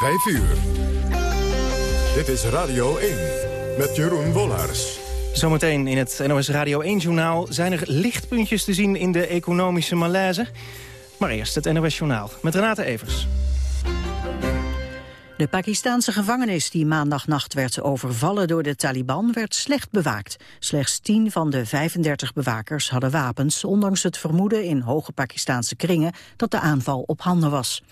5 uur. Dit is Radio 1 met Jeroen Wollars. Zometeen in het NOS Radio 1-journaal zijn er lichtpuntjes te zien in de economische malaise. Maar eerst het NOS-journaal met Renate Evers. De Pakistanse gevangenis die maandagnacht werd overvallen door de Taliban werd slecht bewaakt. Slechts 10 van de 35 bewakers hadden wapens, ondanks het vermoeden in hoge Pakistanse kringen dat de aanval op handen was.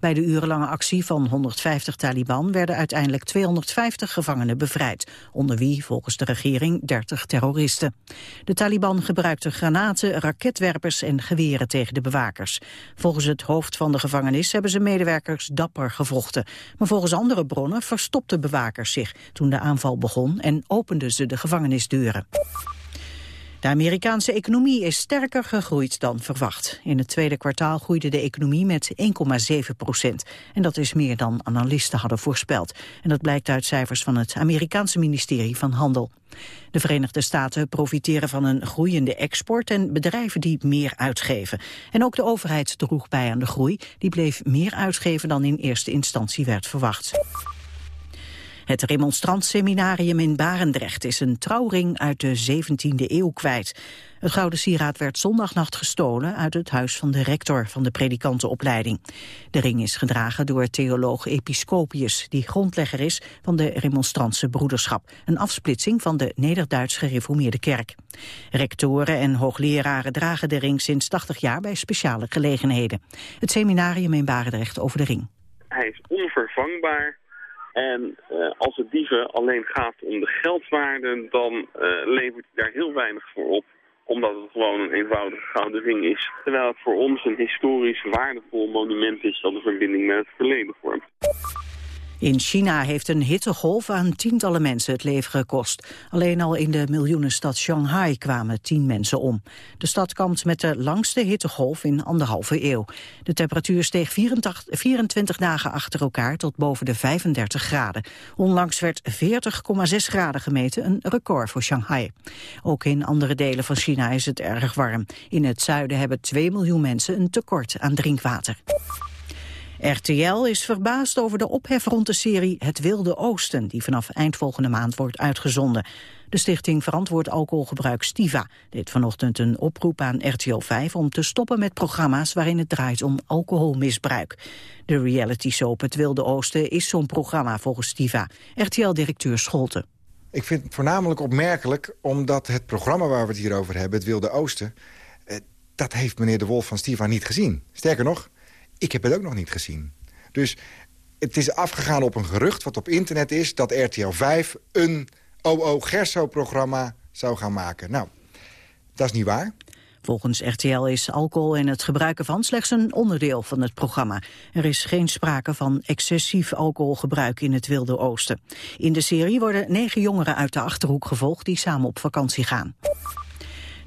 Bij de urenlange actie van 150 Taliban werden uiteindelijk 250 gevangenen bevrijd, onder wie volgens de regering 30 terroristen. De Taliban gebruikten granaten, raketwerpers en geweren tegen de bewakers. Volgens het hoofd van de gevangenis hebben ze medewerkers dapper gevochten. Maar volgens andere bronnen verstopten bewakers zich toen de aanval begon en openden ze de gevangenisdeuren. De Amerikaanse economie is sterker gegroeid dan verwacht. In het tweede kwartaal groeide de economie met 1,7 procent. En dat is meer dan analisten hadden voorspeld. En dat blijkt uit cijfers van het Amerikaanse ministerie van Handel. De Verenigde Staten profiteren van een groeiende export en bedrijven die meer uitgeven. En ook de overheid droeg bij aan de groei. Die bleef meer uitgeven dan in eerste instantie werd verwacht. Het remonstrantseminarium in Barendrecht is een trouwring uit de 17e eeuw kwijt. Het gouden sieraad werd zondagnacht gestolen uit het huis van de rector van de predikantenopleiding. De ring is gedragen door theoloog Episcopius, die grondlegger is van de remonstrantse broederschap, een afsplitsing van de Nederduits gereformeerde kerk. Rectoren en hoogleraren dragen de ring sinds 80 jaar bij speciale gelegenheden. Het seminarium in Barendrecht over de ring. Hij is onvervangbaar en uh, als het dieven alleen gaat om de geldwaarde, dan uh, levert hij daar heel weinig voor op omdat het gewoon een eenvoudige gouden ring is. Terwijl het voor ons een historisch waardevol monument is dat een verbinding met het verleden vormt. In China heeft een hittegolf aan tientallen mensen het leven gekost. Alleen al in de miljoenenstad Shanghai kwamen tien mensen om. De stad kampt met de langste hittegolf in anderhalve eeuw. De temperatuur steeg 24, 24 dagen achter elkaar tot boven de 35 graden. Onlangs werd 40,6 graden gemeten, een record voor Shanghai. Ook in andere delen van China is het erg warm. In het zuiden hebben 2 miljoen mensen een tekort aan drinkwater. RTL is verbaasd over de ophef rond de serie Het Wilde Oosten... die vanaf eind volgende maand wordt uitgezonden. De stichting Verantwoord Alcoholgebruik Stiva deed vanochtend een oproep aan RTL 5... om te stoppen met programma's waarin het draait om alcoholmisbruik. De reality soap Het Wilde Oosten is zo'n programma volgens Stiva. RTL-directeur Scholten. Ik vind het voornamelijk opmerkelijk omdat het programma waar we het hier over hebben... Het Wilde Oosten, eh, dat heeft meneer De Wolf van Stiva niet gezien. Sterker nog, ik heb het ook nog niet gezien. Dus het is afgegaan op een gerucht wat op internet is... dat RTL 5 een OO Gerso-programma zou gaan maken. Nou, dat is niet waar. Volgens RTL is alcohol en het gebruiken van slechts een onderdeel van het programma. Er is geen sprake van excessief alcoholgebruik in het Wilde Oosten. In de serie worden negen jongeren uit de Achterhoek gevolgd die samen op vakantie gaan.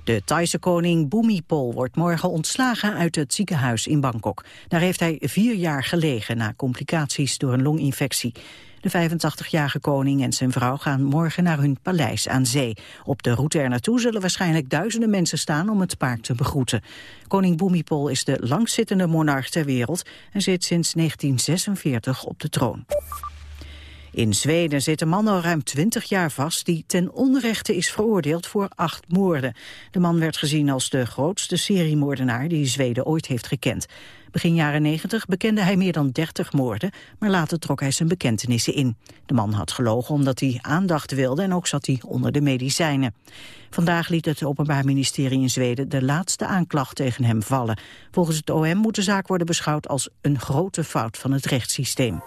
De Thaise koning Bhumipol wordt morgen ontslagen uit het ziekenhuis in Bangkok. Daar heeft hij vier jaar gelegen na complicaties door een longinfectie. De 85-jarige koning en zijn vrouw gaan morgen naar hun paleis aan zee. Op de route er naartoe zullen waarschijnlijk duizenden mensen staan om het paard te begroeten. Koning Bhumipol is de langzittende monarch ter wereld en zit sinds 1946 op de troon. In Zweden zit een man al ruim 20 jaar vast die ten onrechte is veroordeeld voor acht moorden. De man werd gezien als de grootste seriemoordenaar die Zweden ooit heeft gekend. Begin jaren 90 bekende hij meer dan 30 moorden, maar later trok hij zijn bekentenissen in. De man had gelogen omdat hij aandacht wilde en ook zat hij onder de medicijnen. Vandaag liet het Openbaar Ministerie in Zweden de laatste aanklacht tegen hem vallen. Volgens het OM moet de zaak worden beschouwd als een grote fout van het rechtssysteem.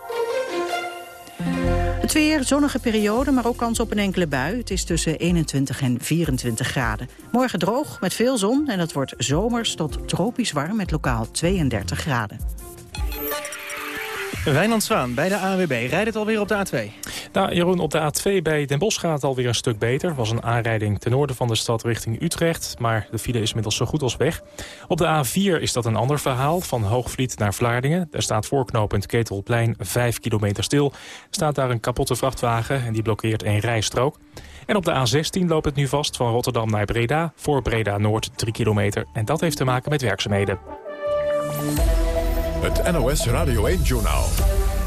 Het weer, zonnige periode, maar ook kans op een enkele bui. Het is tussen 21 en 24 graden. Morgen droog, met veel zon en het wordt zomers tot tropisch warm... met lokaal 32 graden. Wijnand Zwaan bij de ANWB. Rijdt het alweer op de A2? Nou, Jeroen, op de A2 bij Den Bosch gaat het alweer een stuk beter. was een aanrijding ten noorden van de stad richting Utrecht. Maar de file is inmiddels zo goed als weg. Op de A4 is dat een ander verhaal. Van Hoogvliet naar Vlaardingen. Er staat voorknopend Ketelplein 5 kilometer stil. Staat daar een kapotte vrachtwagen en die blokkeert een rijstrook. En op de A16 loopt het nu vast van Rotterdam naar Breda. Voor Breda Noord 3 kilometer. En dat heeft te maken met werkzaamheden. Het NOS Radio 1-journaal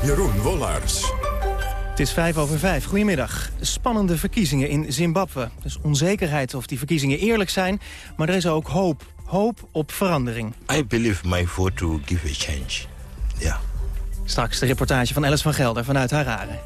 Jeroen Wollars. Het is vijf over vijf. Goedemiddag. Spannende verkiezingen in Zimbabwe. Er is onzekerheid of die verkiezingen eerlijk zijn, maar er is ook hoop. Hoop op verandering. I believe my vote will give a change. Ja. Straks de reportage van Alice van Gelder vanuit Harare.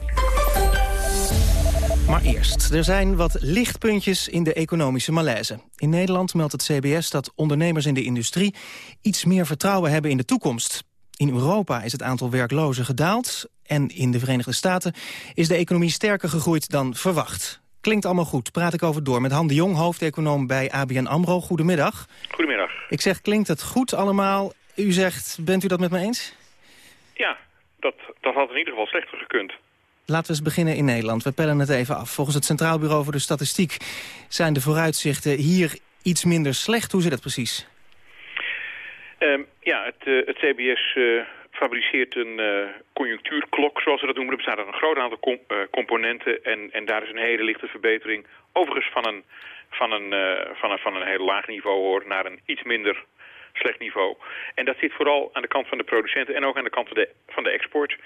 Maar eerst, er zijn wat lichtpuntjes in de economische malaise. In Nederland meldt het CBS dat ondernemers in de industrie... iets meer vertrouwen hebben in de toekomst. In Europa is het aantal werklozen gedaald... en in de Verenigde Staten is de economie sterker gegroeid dan verwacht. Klinkt allemaal goed. Praat ik over door met Han de Jong, hoofdeconoom bij ABN AMRO. Goedemiddag. Goedemiddag. Ik zeg, klinkt het goed allemaal? U zegt, bent u dat met me eens? Ja, dat, dat had in ieder geval slechter gekund. Laten we eens beginnen in Nederland. We pellen het even af. Volgens het Centraal Bureau voor de Statistiek zijn de vooruitzichten hier iets minder slecht. Hoe zit het precies? Um, ja, het, uh, het CBS eh, fabriceert een uh, conjunctuurklok, zoals ze dat noemen. Er bestaat uit een groot aantal com componenten en, en daar is een hele lichte verbetering. Overigens van een, van een, van een, van een heel laag niveau hoor, naar een iets minder slecht niveau. En dat zit vooral aan de kant van de producenten en ook aan de kant van de, van de export.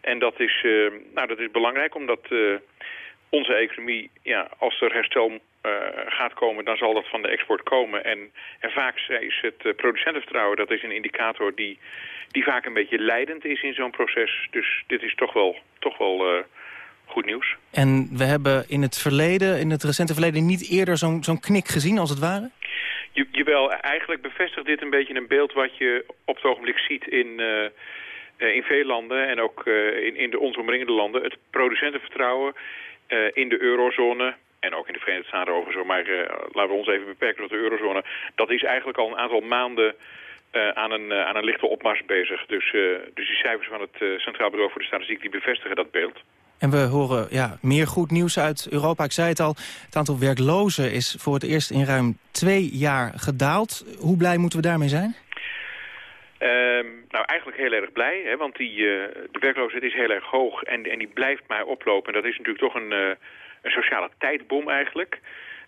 En dat is, nou, dat is belangrijk omdat onze economie, ja, als er herstel gaat komen, dan zal dat van de export komen. En, en vaak is het producentenvertrouwen, dat is een indicator die, die vaak een beetje leidend is in zo'n proces. Dus dit is toch wel, toch wel goed nieuws. En we hebben in het verleden, in het recente verleden, niet eerder zo'n zo'n knik gezien als het ware? Je, jawel, eigenlijk bevestigt dit een beetje een beeld wat je op het ogenblik ziet in... Uh, in veel landen en ook uh, in, in de ons omringende landen... het producentenvertrouwen uh, in de eurozone... en ook in de Verenigde Staten overigens, maar laten we ons even beperken tot de eurozone... dat is eigenlijk al een aantal maanden aan, een, aan een lichte opmars bezig. Dus, dus die cijfers van het Centraal Bureau voor de Statistiek die bevestigen dat beeld. En we horen ja, meer goed nieuws uit Europa. Ik zei het al, het aantal werklozen is voor het eerst in ruim twee jaar gedaald. Hoe blij moeten we daarmee zijn? Um, nou, eigenlijk heel erg blij, hè, want die, uh, de werkloosheid is heel erg hoog en, en die blijft maar oplopen. En dat is natuurlijk toch een, uh, een sociale tijdbom eigenlijk.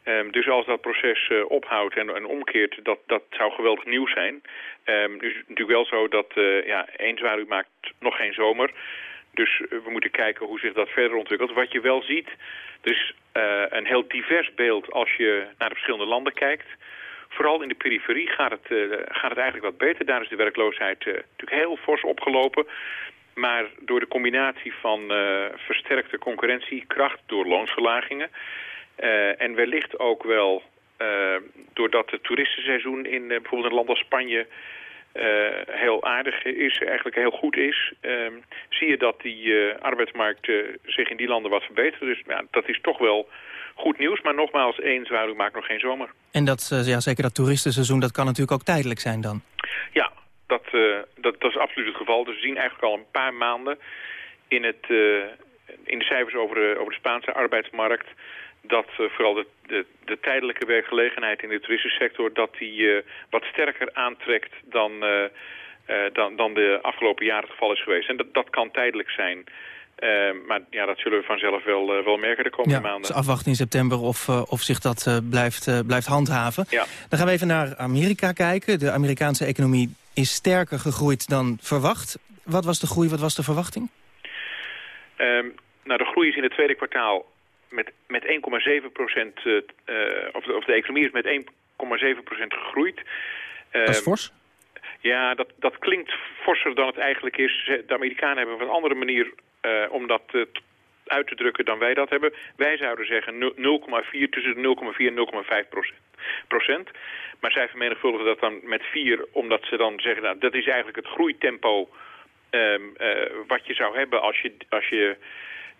Um, dus als dat proces uh, ophoudt en, en omkeert, dat, dat zou geweldig nieuws zijn. Um, dus natuurlijk wel zo dat, ja, één zwaar maakt nog geen zomer. Dus we moeten kijken hoe zich dat verder ontwikkelt. Wat je wel ziet, dus een heel divers beeld als je naar de verschillende landen kijkt... Vooral in de periferie gaat het, uh, gaat het eigenlijk wat beter. Daar is de werkloosheid uh, natuurlijk heel fors opgelopen. Maar door de combinatie van uh, versterkte concurrentiekracht door loonsverlagingen... en wellicht ook wel doordat het toeristenseizoen in bijvoorbeeld een land als Spanje... heel aardig is, eigenlijk heel goed is... zie je dat die arbeidsmarkt zich in die landen wat verbetert. Dus ja, dat is toch wel goed nieuws. Maar nogmaals, één zwaluw maakt nog geen zomer. En dat, ja, zeker dat toeristenseizoen, dat kan natuurlijk ook tijdelijk zijn dan? Ja, dat, uh, dat, dat is absoluut het geval. Dus we zien eigenlijk al een paar maanden in, het, uh, in de cijfers over de, over de Spaanse arbeidsmarkt... dat vooral de, de, de, tijdelijke werkgelegenheid in de toeristensector... dat die wat sterker aantrekt dan, dan, dan de afgelopen jaren het geval is geweest. En dat, dat kan tijdelijk zijn... Uh, maar ja, dat zullen we vanzelf wel, uh, wel merken de komende ja, maanden. Dus afwachten in september of, uh, of zich dat blijft, blijft handhaven. Ja. Dan gaan we even naar Amerika kijken. De Amerikaanse economie is sterker gegroeid dan verwacht. Wat was de groei, wat was de verwachting? Um, nou, de groei is in het tweede kwartaal met, met 1,7 procent... of, de, of de economie is met 1,7 procent gegroeid. Dat is ehm, fors? Ja, dat, dat klinkt forser dan het eigenlijk is. De Amerikanen hebben een andere manier uh, om dat uh, uit te drukken dan wij dat hebben. Wij zouden zeggen 0,4 tussen de 0,4 en 0,5 procent. Maar zij vermenigvuldigen dat dan met 4, omdat ze dan zeggen... Nou, dat is eigenlijk het groeitempo um, uh, wat je zou hebben als je, als, je,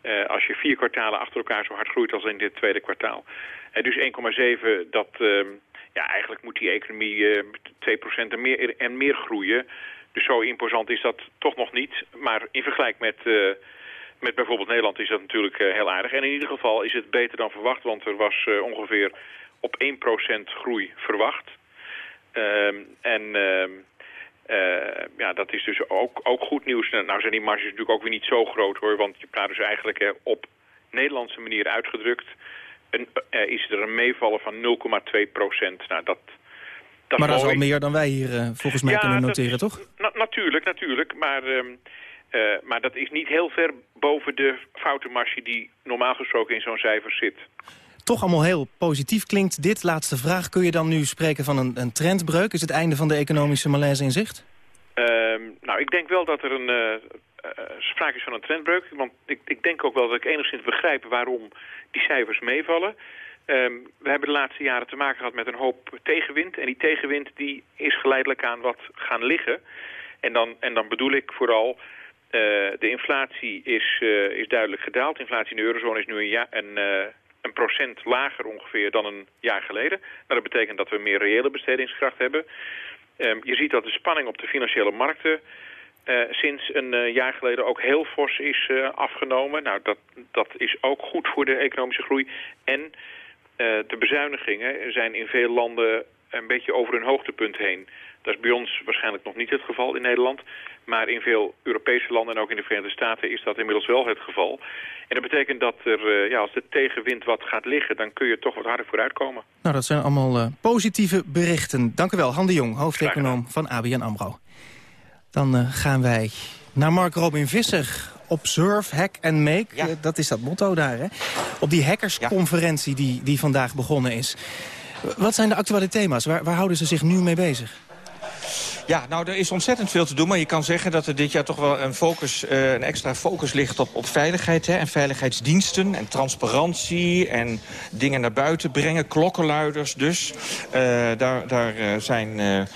uh, als je vier kwartalen achter elkaar zo hard groeit als in dit tweede kwartaal. En dus 1,7, dat... Um, ja, eigenlijk moet die economie uh, 2 en meer, en meer groeien... Dus zo imposant is dat toch nog niet. Maar in vergelijking met, met bijvoorbeeld Nederland is dat natuurlijk uh, heel aardig. En in ieder geval is het beter dan verwacht, want er was uh, ongeveer op 1% groei verwacht. Ehm, en ehm, ja, dat is dus ook, ook goed nieuws. Nou zijn die marges natuurlijk ook weer niet zo groot hoor, want je praat dus eigenlijk op Nederlandse manier uitgedrukt... Een, is er een meevallen van 0,2 procent. Nou, dat, dat maar dat is al meer dan wij hier uh, volgens mij ja, kunnen noteren, toch? Na natuurlijk, natuurlijk. Maar um, maar dat is niet heel ver boven de foutenmarge die normaal gesproken in zo'n cijfer zit. Toch allemaal heel positief klinkt dit. Laatste vraag. Kun je dan nu spreken van een, een trendbreuk? Is het einde van de economische malaise in zicht? Ehm, nou, ik denk wel dat er een, uh, sprake is van een trendbreuk. Want ik, ik, denk ook wel dat ik enigszins begrijp waarom die cijfers meevallen. Ehm, we hebben de laatste jaren te maken gehad met een hoop tegenwind. En die tegenwind die is geleidelijk aan wat gaan liggen. En dan, en dan bedoel ik vooral... Uh, de inflatie is, uh, is duidelijk gedaald. De inflatie in de eurozone is nu een, ja, een, uh, een procent lager ongeveer dan een jaar geleden. Nou, dat betekent dat we meer reële bestedingskracht hebben. Um, je ziet dat de spanning op de financiële markten sinds een jaar geleden ook heel fors is afgenomen. Nou, dat, dat is ook goed voor de economische groei. En de bezuinigingen zijn in veel landen een beetje over hun hoogtepunt heen. Dat is bij ons waarschijnlijk nog niet het geval in Nederland. Maar in veel Europese landen en ook in de Verenigde Staten is dat inmiddels wel het geval. En dat betekent dat er, ja, als de tegenwind wat gaat liggen, dan kun je toch wat harder vooruitkomen. Nou, dat zijn allemaal positieve berichten. Dank u wel, Han de Jong, hoofdeconoom van ABN AMRO. Dan uh, gaan wij naar Mark Robin Visser. Observe, hack and make, ja. uh, dat is dat motto daar. Hè? Op die hackersconferentie ja. die, die vandaag begonnen is. Wat zijn de actuele thema's? Waar, waar houden ze zich nu mee bezig? Ja, nou, er is ontzettend veel te doen. Maar je kan zeggen dat er dit jaar toch wel een, focus, uh, een extra focus ligt op, op veiligheid. Hè, en veiligheidsdiensten en transparantie en dingen naar buiten brengen. Klokkenluiders dus. Uh, daar daar uh, zijn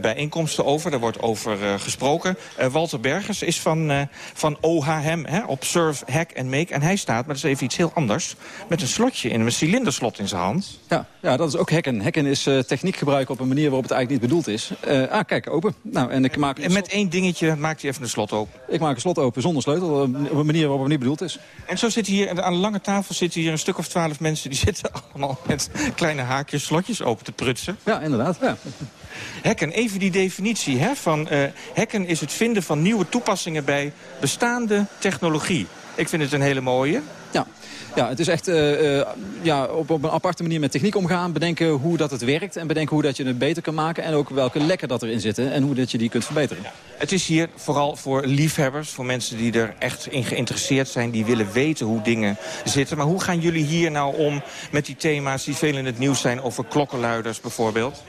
bijeenkomsten over. Daar wordt over gesproken. Walter Bergers is van, van OHM, hè, Observe, Hack and Make. En hij staat, maar dat is even iets heel anders... met een slotje in, een cilinderslot in zijn hand. Ja, ja dat is ook hacken. Hacken is techniek gebruiken op een manier waarop het eigenlijk niet bedoeld is. Ah, kijk, open. Nou, en ik maak en met één dingetje maakt hij even een slot open? Ik maak een slot open zonder sleutel, op een manier waarop het niet bedoeld is. En zo zitten hier, aan de lange tafel zitten hier een stuk of twaalf mensen... die zitten allemaal met kleine haakjes slotjes open te prutsen. Ja, inderdaad. Ja. Hacken, even die definitie hè, van uh, hacken is het vinden van nieuwe toepassingen bij bestaande technologie. Ik vind het een hele mooie. Ja, ja, het is echt uh, uh, ja, op, op een aparte manier met techniek omgaan. Bedenken hoe dat het werkt en bedenken hoe dat je het beter kan maken. En ook welke lekken dat erin zitten en hoe dat je die kunt verbeteren. Het is hier vooral voor liefhebbers, voor mensen die er echt in geïnteresseerd zijn. Die willen weten hoe dingen zitten. Maar hoe gaan jullie hier nou om met die thema's die veel in het nieuws zijn... over klokkenluiders bijvoorbeeld?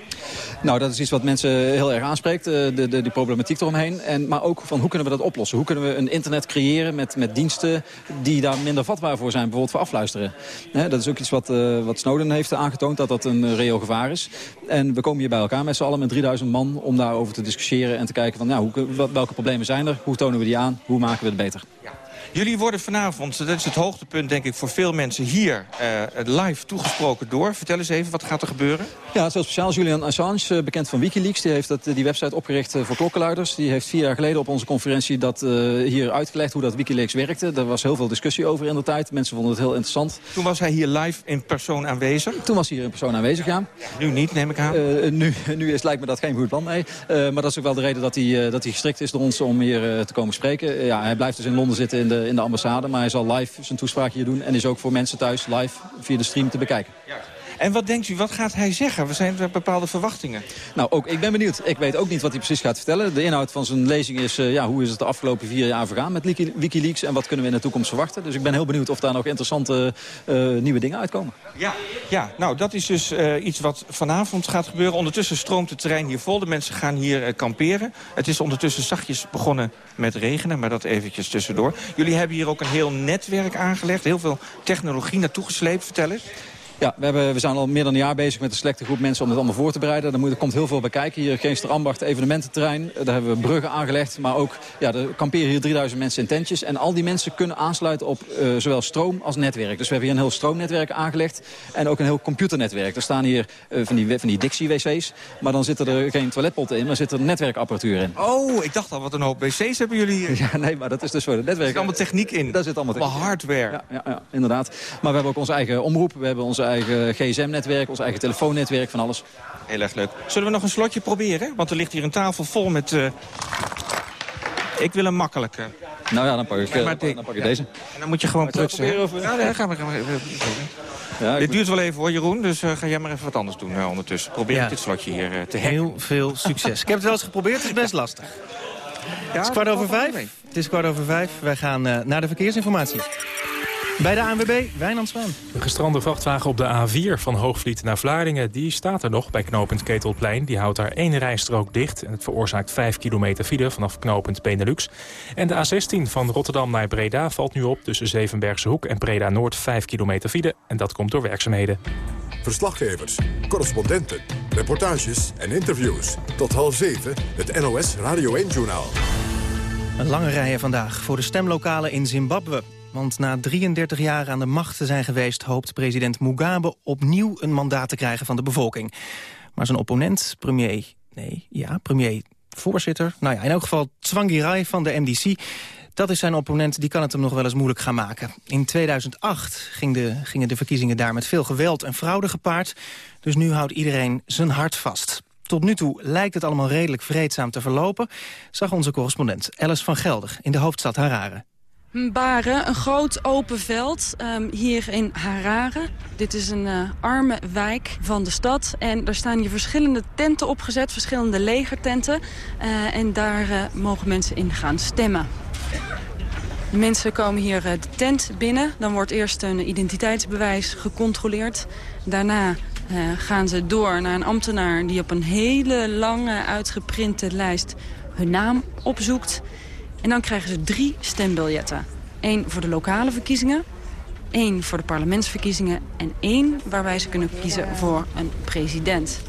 Nou, dat is iets wat mensen heel erg aanspreekt, de, de, die problematiek eromheen. En, maar ook van hoe kunnen we dat oplossen? Hoe kunnen we een internet creëren met, met diensten die daar minder vatbaar voor zijn? Bijvoorbeeld voor afluisteren. Dat is ook iets wat, uh, wat Snowden heeft aangetoond, dat dat een reëel gevaar is. En we komen hier bij elkaar met z'n allen met 3000 man om daarover te discussiëren en te kijken van nou, hoe, welke problemen zijn er, hoe tonen we die aan, hoe maken we het beter. Ja. Jullie worden vanavond, dat is het hoogtepunt denk ik voor veel mensen hier, uh, live toegesproken door. Vertel eens even, wat gaat er gebeuren? Ja, het is heel speciaal. Julian Assange, uh, bekend van Wikileaks, die heeft dat, die website opgericht voor klokkenluiders. Die heeft vier jaar geleden op onze conferentie dat hier uitgelegd hoe dat Wikileaks werkte. Daar was heel veel discussie over in de tijd. Mensen vonden het heel interessant. Toen was hij hier live in persoon aanwezig? Toen was hij hier in persoon aanwezig, ja. Nu niet, neem ik aan? nu, nu is, lijkt me dat geen goed plan, nee. maar dat is ook wel de reden dat hij, dat hij gestrikt is door ons om hier te komen spreken. ja, hij blijft dus in Londen zitten in de, in de ambassade, maar hij zal live zijn toespraak hier doen. En is ook voor mensen thuis live via de stream te bekijken. En wat denkt u, wat gaat hij zeggen? Er zijn er bepaalde verwachtingen? Nou, ook ik ben benieuwd. Ik weet ook niet wat hij precies gaat vertellen. De inhoud van zijn lezing is, uh, ja, hoe is het de afgelopen vier jaar vergaan met Wikileaks... en wat kunnen we in de toekomst verwachten. Dus ik ben heel benieuwd of daar nog interessante uh, nieuwe dingen uitkomen. Ja, ja, nou, dat is dus uh, iets wat vanavond gaat gebeuren. Ondertussen stroomt het terrein hier vol. De mensen gaan hier kamperen. Het is ondertussen zachtjes begonnen met regenen, maar dat eventjes tussendoor. Jullie hebben hier ook een heel netwerk aangelegd. Heel veel technologie naartoe gesleept. Vertel eens. Ja, we, hebben, we zijn al meer dan een jaar bezig met een selecte groep mensen om dit allemaal voor te bereiden. Daar, moet, er komt heel veel bij kijken. Hier Geester Ambacht evenemententerrein. Daar hebben we bruggen aangelegd. Maar ook, ja, er kamperen hier 3000 mensen in tentjes. En al die mensen kunnen aansluiten op uh, zowel stroom als netwerk. Dus we hebben hier een heel stroomnetwerk aangelegd. En ook een heel computernetwerk. Er staan hier uh, van die, van die Dixie-wc's. Maar dan zitten er geen toiletpotten in, maar zit er netwerkapparatuur in. Oh, ik dacht al, wat een hoop wc's hebben jullie hier. Ja, nee, maar dat is dus voor het netwerk. Er zit allemaal techniek in. Daar zit allemaal techniek hardware. Ja, ja, ja, inderdaad. Maar we hebben ook onze eigen omroep. We hebben onze eigen gsm-netwerk, ons eigen telefoonnetwerk, van alles. Heel erg leuk. Zullen we nog een slotje proberen? Want er ligt hier een tafel vol met... Uh... Ik wil een makkelijke. Nou ja, dan pak ik, maar dan pak ik deze. En dan moet je gewoon prutsen. Of... Ja, nee, gaan we, gaan we ja, dit duurt wel even hoor, Jeroen. Dus uh, ga jij maar even wat anders doen uh, ondertussen. Probeer ja. dit slotje hier uh, te Heel veel succes. ik heb het wel eens geprobeerd, het is best lastig. Ja, het is kwart over vijf. Het is kwart over vijf. Wij gaan uh, naar de verkeersinformatie. Bij de ANWB, Wijnand Zwaan. De gestrande vrachtwagen op de A4 van Hoogvliet naar Vlaardingen... die staat er nog bij knooppunt Ketelplein. Die houdt daar één rijstrook dicht. En het veroorzaakt 5 kilometer file vanaf knooppunt Benelux. En de A16 van Rotterdam naar Breda valt nu op... tussen Zevenbergse Hoek en Breda Noord 5 kilometer file. En dat komt door werkzaamheden. Verslaggevers, correspondenten, reportages en interviews. Tot half zeven, het NOS Radio 1-journaal. Een lange rijen vandaag voor de stemlokalen in Zimbabwe. Want na 33 jaar aan de macht te zijn geweest... hoopt president Mugabe opnieuw een mandaat te krijgen van de bevolking. Maar zijn opponent, premier... Nee, ja, premier voorzitter... nou ja, in elk geval Tsvangirai van de MDC... Dat is zijn opponent, die kan het hem nog wel eens moeilijk gaan maken. In 2008 ging de, gingen de verkiezingen daar met veel geweld en fraude gepaard. Dus nu houdt iedereen zijn hart vast. Tot nu toe lijkt het allemaal redelijk vreedzaam te verlopen... zag onze correspondent Alice van Gelder in de hoofdstad Harare. Mbare, een groot open veld um, hier in Harare. Dit is een uh, arme wijk van de stad. En er staan hier verschillende tenten opgezet, verschillende legertenten. Uh, en daar uh, mogen mensen in gaan stemmen. De mensen komen hier de tent binnen. Dan wordt eerst een identiteitsbewijs gecontroleerd. Daarna gaan ze door naar een ambtenaar die op een hele lange uitgeprinte lijst hun naam opzoekt. En dan krijgen ze drie stembiljetten. Eén voor de lokale verkiezingen, één voor de parlementsverkiezingen... en één waarbij ze kunnen kiezen voor een president.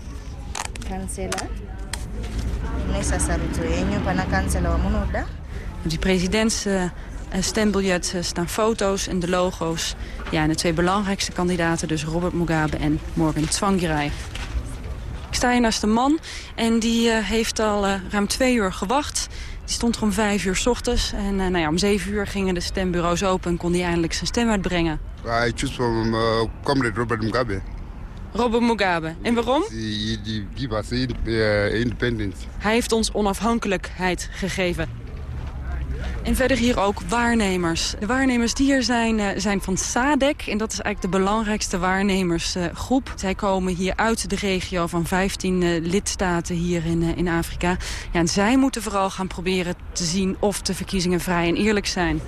Op die presidentsstembiljet uh, staan foto's en de logo's. Ja, en de twee belangrijkste kandidaten, dus Robert Mugabe en Morgan Tsvangirai. Ik sta hier naast een man en die uh, heeft al ruim twee uur gewacht... Die stond er om vijf uur s ochtends. En uh, nou ja, om zeven uur gingen de stembureaus open en kon hij eindelijk zijn stem uitbrengen. I choose from uh, comrade Robert Mugabe. Robert Mugabe. En waarom? Give us uh, independence. Hij heeft ons onafhankelijkheid gegeven. En verder hier ook waarnemers. De waarnemers die hier zijn, uh, zijn van SADC. En dat is eigenlijk de belangrijkste waarnemersgroep. Zij komen hier uit de regio van 15 uh, lidstaten hier in, uh, in Afrika. Ja, en zij moeten vooral gaan proberen te zien of de verkiezingen vrij en eerlijk zijn.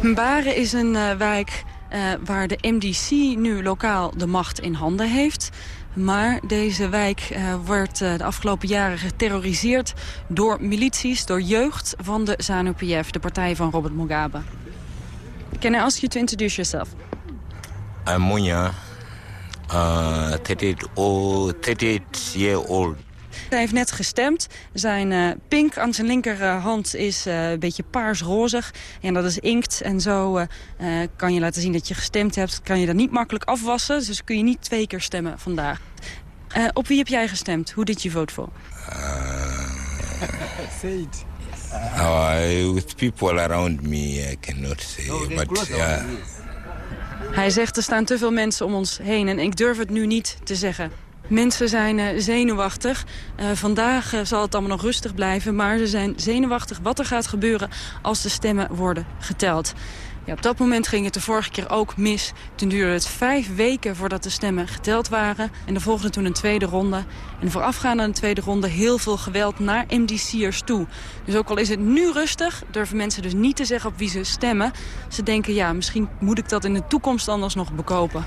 Mbare is een wijk waar de MDC nu lokaal de macht in handen heeft. Maar deze wijk uh, wordt uh, de afgelopen jaren geterroriseerd door milities, door jeugd van de ZANU-PF, de partij van Robert Mugabe. Can I ask you to introduce yourself? I'm Munya, uh, 38, oh, 38 year old. Hij heeft net gestemd. Zijn uh, pink aan zijn linkerhand is uh, een beetje paarsrozig. En dat is inkt. En zo uh, kan je laten zien dat je gestemd hebt. Kan je dat niet makkelijk afwassen. Dus kun je niet twee keer stemmen vandaag. Op wie heb jij gestemd? Hoe did you vote for? say it. Uh, with people around me, I cannot say. No, but, yeah. Hij zegt, er staan te veel mensen om ons heen. En ik durf het nu niet te zeggen. Mensen zijn uh, zenuwachtig. Uh, vandaag zal het allemaal nog rustig blijven. Maar ze zijn zenuwachtig wat er gaat gebeuren als de stemmen worden geteld. Ja, op dat moment ging het de vorige keer ook mis. Toen duurde het vijf weken voordat de stemmen geteld waren. En er volgde toen een tweede ronde. En voorafgaande aan de tweede ronde heel veel geweld naar MDC'ers toe. Dus ook al is het nu rustig, durven mensen dus niet te zeggen op wie ze stemmen. Ze denken, ja, misschien moet ik dat in de toekomst anders nog bekopen.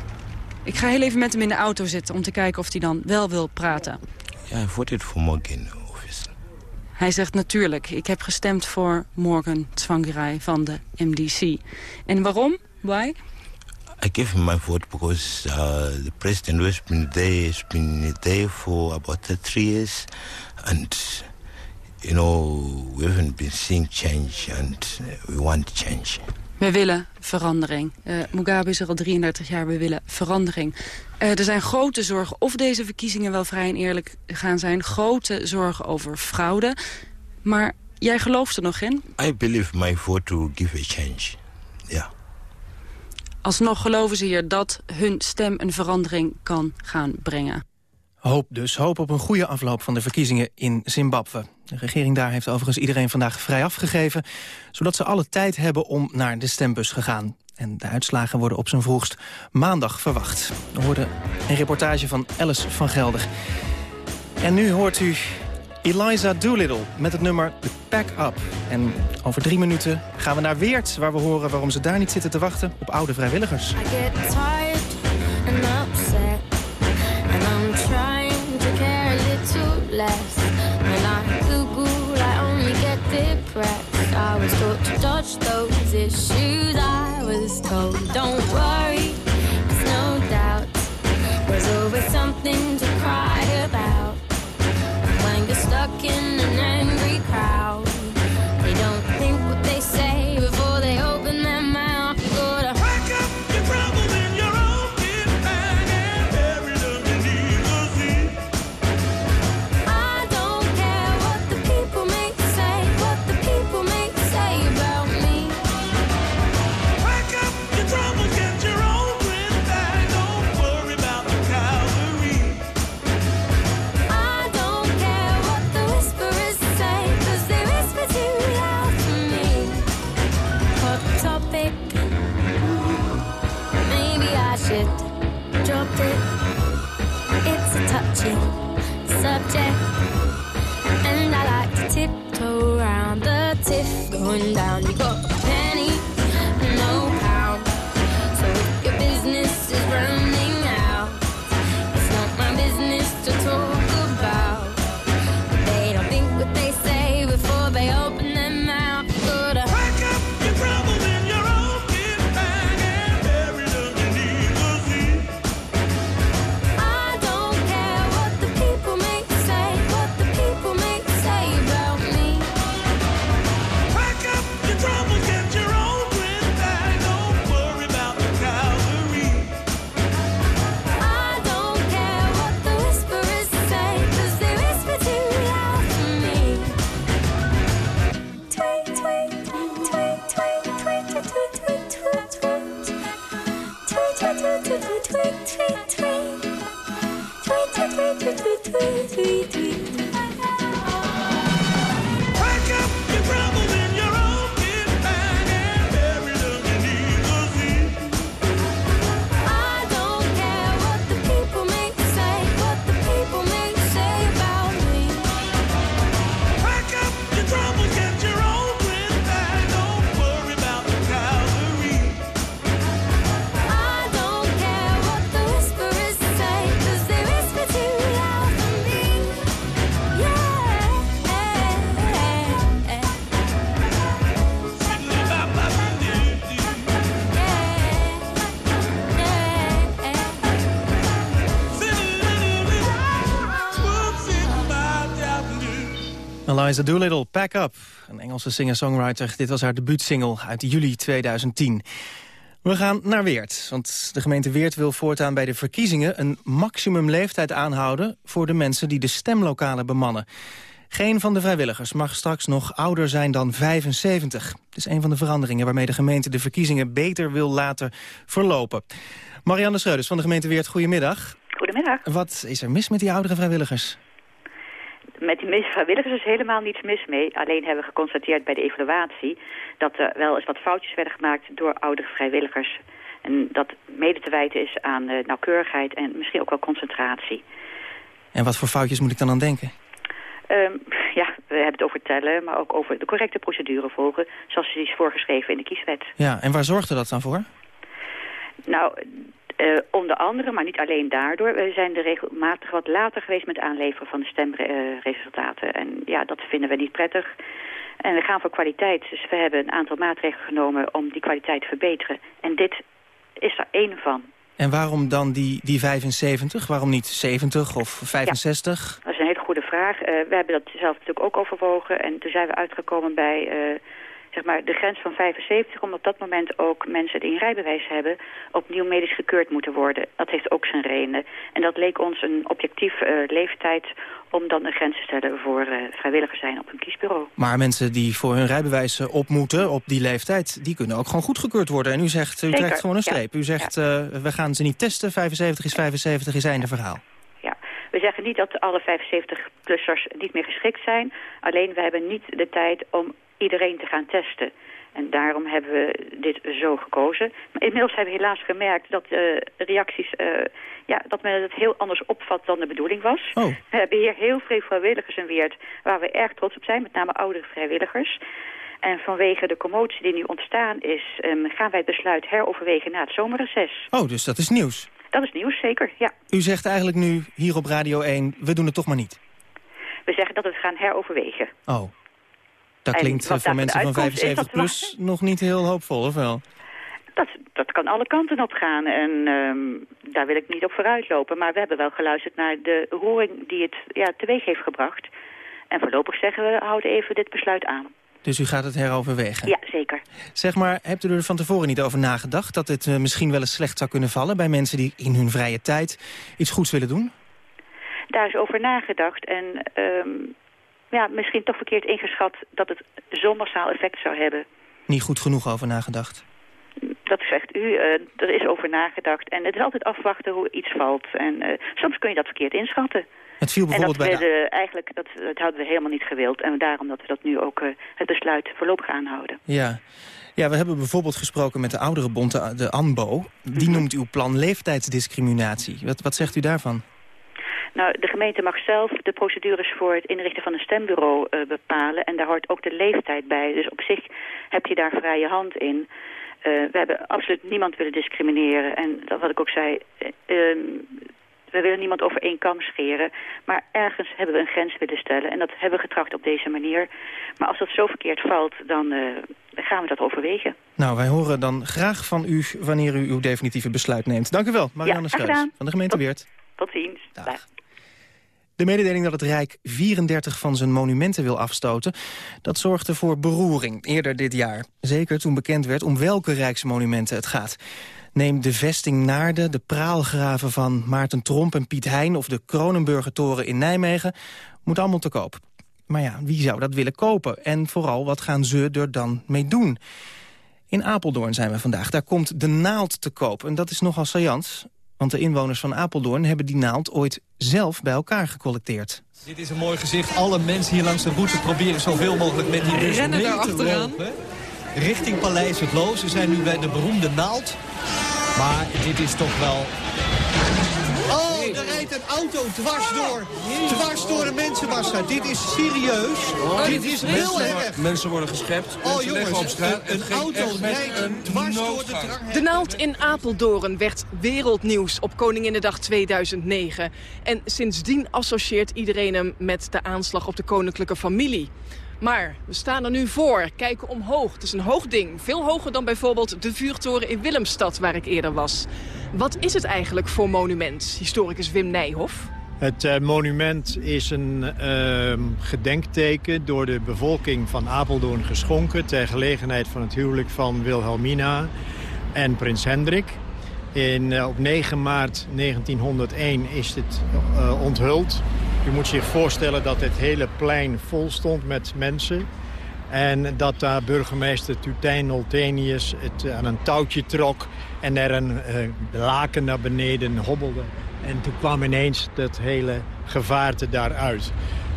Ik ga heel even met hem in de auto zitten om te kijken of hij dan wel wil praten. Ja, I voted for Morgan, obviously. Hij zegt natuurlijk, ik heb gestemd voor Morgan Tsvangirai van de MDC. En waarom? Why? I gave him my vote because uh, the president has been there, has been there for about three years. And, you know, we haven't been seeing change and we want change. We willen verandering. Uh, Mugabe is er al 33 jaar, we willen verandering. Uh, er zijn grote zorgen of deze verkiezingen wel vrij en eerlijk gaan zijn. Grote zorgen over fraude. Maar jij gelooft er nog in? I believe my vote will give a change. Ja. Yeah. Alsnog geloven ze hier dat hun stem een verandering kan gaan brengen. Hoop dus. Hoop op een goede afloop van de verkiezingen in Zimbabwe. De regering daar heeft overigens iedereen vandaag vrij afgegeven... zodat ze alle tijd hebben om naar de stembus te gaan. En de uitslagen worden op zijn vroegst maandag verwacht. We hoorden een reportage van Alice van Gelder. En nu hoort u Eliza Doolittle met het nummer The Pack Up. En over drie minuten gaan we naar Weert... waar we horen waarom ze daar niet zitten te wachten op oude vrijwilligers. Less. When I Google, I only get depressed. I was taught to dodge those issues I was told, don't worry, there's no doubt. There's always something to cry about. When you're stuck in Eliza Doolittle, Pack Up. Een Engelse singer-songwriter. Dit was haar debuutsingle uit juli 2010. We gaan naar Weert, want de gemeente Weert wil voortaan bij de verkiezingen... een maximumleeftijd aanhouden voor de mensen die de stemlokalen bemannen. Geen van de vrijwilligers mag straks nog ouder zijn dan 75. Het is een van de veranderingen waarmee de gemeente de verkiezingen beter wil laten verlopen. Marianne Schreuders van de gemeente Weert, goedemiddag. Goedemiddag. Wat is er mis met die oudere vrijwilligers? Met die vrijwilligers is helemaal niets mis mee. Alleen hebben we geconstateerd bij de evaluatie... dat er wel eens wat foutjes werden gemaakt door oudere vrijwilligers. En dat mede te wijten is aan eh, nauwkeurigheid en misschien ook wel concentratie. En wat voor foutjes moet ik dan aan denken? Ehm, ja, we hebben het over tellen, maar ook over de correcte procedure volgen... zoals die is voorgeschreven in de kieswet. Ja, en waar zorgde dat dan voor? Nou, eh, onder andere, maar niet alleen daardoor. We zijn er regelmatig wat later geweest met aanleveren van de stemresultaten. en ja, dat vinden we niet prettig. En we gaan voor kwaliteit. Dus we hebben een aantal maatregelen genomen om die kwaliteit te verbeteren. En dit is er één van. En waarom dan die, die 75? Waarom niet 70 of 65? Dat is een hele goede vraag. Eh, we hebben dat zelf natuurlijk ook overwogen. En toen zijn we uitgekomen bij eh, zeg maar de grens van 75... omdat op dat moment ook mensen die een rijbewijs hebben... opnieuw medisch gekeurd moeten worden. Dat heeft ook zijn redenen. En dat leek ons een objectief eh, leeftijd... om dan een grens te stellen voor eh, vrijwilligers zijn op een kiesbureau. Maar mensen die voor hun rijbewijs eh, op moeten op die leeftijd... die kunnen ook gewoon goedgekeurd worden. En u zegt, u Zeker, trekt gewoon een ja. streep. U zegt, we gaan ze niet testen. 75 is 75, is einde verhaal. Ja, we zeggen niet dat alle 75-plussers niet meer geschikt zijn. Alleen we hebben niet de tijd om iedereen te gaan testen. En daarom hebben we dit zo gekozen. Maar inmiddels hebben we helaas gemerkt dat uh, reacties... Uh, ja, dat men het heel anders opvat dan de bedoeling was. Oh. We hebben hier heel veel vrijwilligers in Weert... waar we erg trots op zijn, met name oudere vrijwilligers. En vanwege de commotie die nu ontstaan is... Um, gaan wij het besluit heroverwegen na het zomerreces. Oh, dus dat is nieuws? Dat is nieuws, zeker, ja. U zegt eigenlijk nu, hier op Radio 1, we doen het toch maar niet? We zeggen dat we het gaan heroverwegen. Oh. Dat klinkt voor mensen van 75 plus nog niet heel hoopvol, of wel? Dat, dat kan alle kanten op gaan en um, daar wil ik niet op vooruitlopen. Maar we hebben wel geluisterd naar de roering die het ja, teweeg heeft gebracht. En voorlopig zeggen we, houden even dit besluit aan. Dus u gaat het heroverwegen? Ja, zeker. Zeg maar, hebt u er van tevoren niet over nagedacht... dat het uh, misschien wel eens slecht zou kunnen vallen... bij mensen die in hun vrije tijd iets goeds willen doen? Daar is over nagedacht en um, ja, misschien toch verkeerd ingeschat... dat het zo'n massaal effect zou hebben. Niet goed genoeg over nagedacht? Dat zegt u, uh, er is over nagedacht. En het is altijd afwachten hoe iets valt. En uh, soms kun je dat verkeerd inschatten. Het viel bijvoorbeeld en dat bij de... eigenlijk, dat, dat hadden we helemaal niet gewild. En daarom dat we dat nu ook uh, het besluit voorlopig aanhouden. Ja. ja, we hebben bijvoorbeeld gesproken met de ouderenbond, de, de ANBO. Die Mhm. noemt uw plan leeftijdsdiscriminatie. Wat, wat zegt u daarvan? Nou, de gemeente mag zelf de procedures voor het inrichten van een stembureau uh, bepalen. En daar hoort ook de leeftijd bij. Dus op zich heb je daar vrije hand in. Uh, we hebben absoluut niemand willen discrimineren. En dat wat ik ook zei, uh, we willen niemand over één kam scheren. Maar ergens hebben we een grens willen stellen. En dat hebben we getracht op deze manier. Maar als dat zo verkeerd valt, dan uh, gaan we dat overwegen. Nou, wij horen dan graag van u wanneer u uw definitieve besluit neemt. Dank u wel, Marianne ja, Schuijs van de gemeente Weert. Tot ziens. Dag. De mededeling dat het Rijk 34 van zijn monumenten wil afstoten... dat zorgde voor beroering eerder dit jaar. Zeker toen bekend werd om welke rijksmonumenten het gaat. Neem de vesting Naarden, de praalgraven van Maarten Tromp en Piet Hein... of de Kronenburgertoren in Nijmegen, moet allemaal te koop. Maar ja, wie zou dat willen kopen? En vooral, wat gaan ze er dan mee doen? In Apeldoorn zijn we vandaag. Daar komt de naald te koop. En dat is nogal saillant. Want de inwoners van Apeldoorn hebben die naald ooit zelf bij elkaar gecollecteerd. Dit is een mooi gezicht. Alle mensen hier langs de route proberen zoveel mogelijk met die bus Rennen mee daar te achteraan. lopen. Richting Paleis het Loos. We zijn nu bij de beroemde naald. Maar dit is toch wel... Rijdt een auto dwars door. Dwars door de mensenmassa. Dit is serieus. Oh, dit is heel erg. Mensen worden geschept. Oh mensen liggen op jongens, straat. een, een auto rijdt een dwars door de drang. De naald in Apeldoorn werd wereldnieuws op Koninginnedag 2009. En sindsdien associeert iedereen hem met de aanslag op de koninklijke familie. Maar we staan er nu voor, kijken omhoog. Het is een hoog ding, veel hoger dan bijvoorbeeld de vuurtoren in Willemstad waar ik eerder was. Wat is het eigenlijk voor monument, historicus Wim Nijhoff? Het uh, monument is een uh, gedenkteken door de bevolking van Apeldoorn geschonken... ter gelegenheid van het huwelijk van Wilhelmina en prins Hendrik. In, uh, op 9 maart 1901 is het uh, onthuld. U moet zich voorstellen dat het hele plein vol stond met mensen... En dat daar burgemeester Tutijn Noltenius het aan een touwtje trok... en er een uh, laken naar beneden hobbelde. En toen kwam ineens dat hele gevaarte daaruit.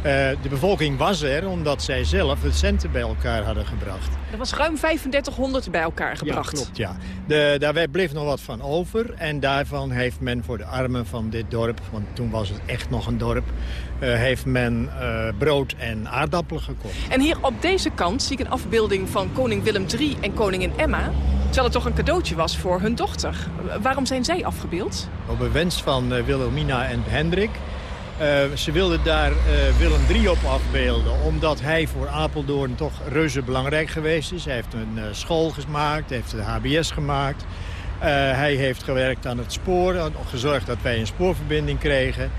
Uh, de bevolking was er omdat zij zelf het centen bij elkaar hadden gebracht. Er was ruim 3500 bij elkaar gebracht. Ja, klopt, ja. De, daar bleef nog wat van over. En daarvan heeft men voor de armen van dit dorp... want toen was het echt nog een dorp... Uh, heeft men uh, brood en aardappelen gekocht. En hier op deze kant zie ik een afbeelding van koning Willem III en koningin Emma... terwijl het toch een cadeautje was voor hun dochter. Waarom zijn zij afgebeeld? Op een wens van Wilhelmina en Hendrik... Uh, ze wilden daar uh, Willem III op afbeelden, omdat hij voor Apeldoorn toch reuze belangrijk geweest is. Hij heeft een uh, school gemaakt, heeft de HBS gemaakt. hij heeft gewerkt aan het spoor, gezorgd dat wij een spoorverbinding kregen.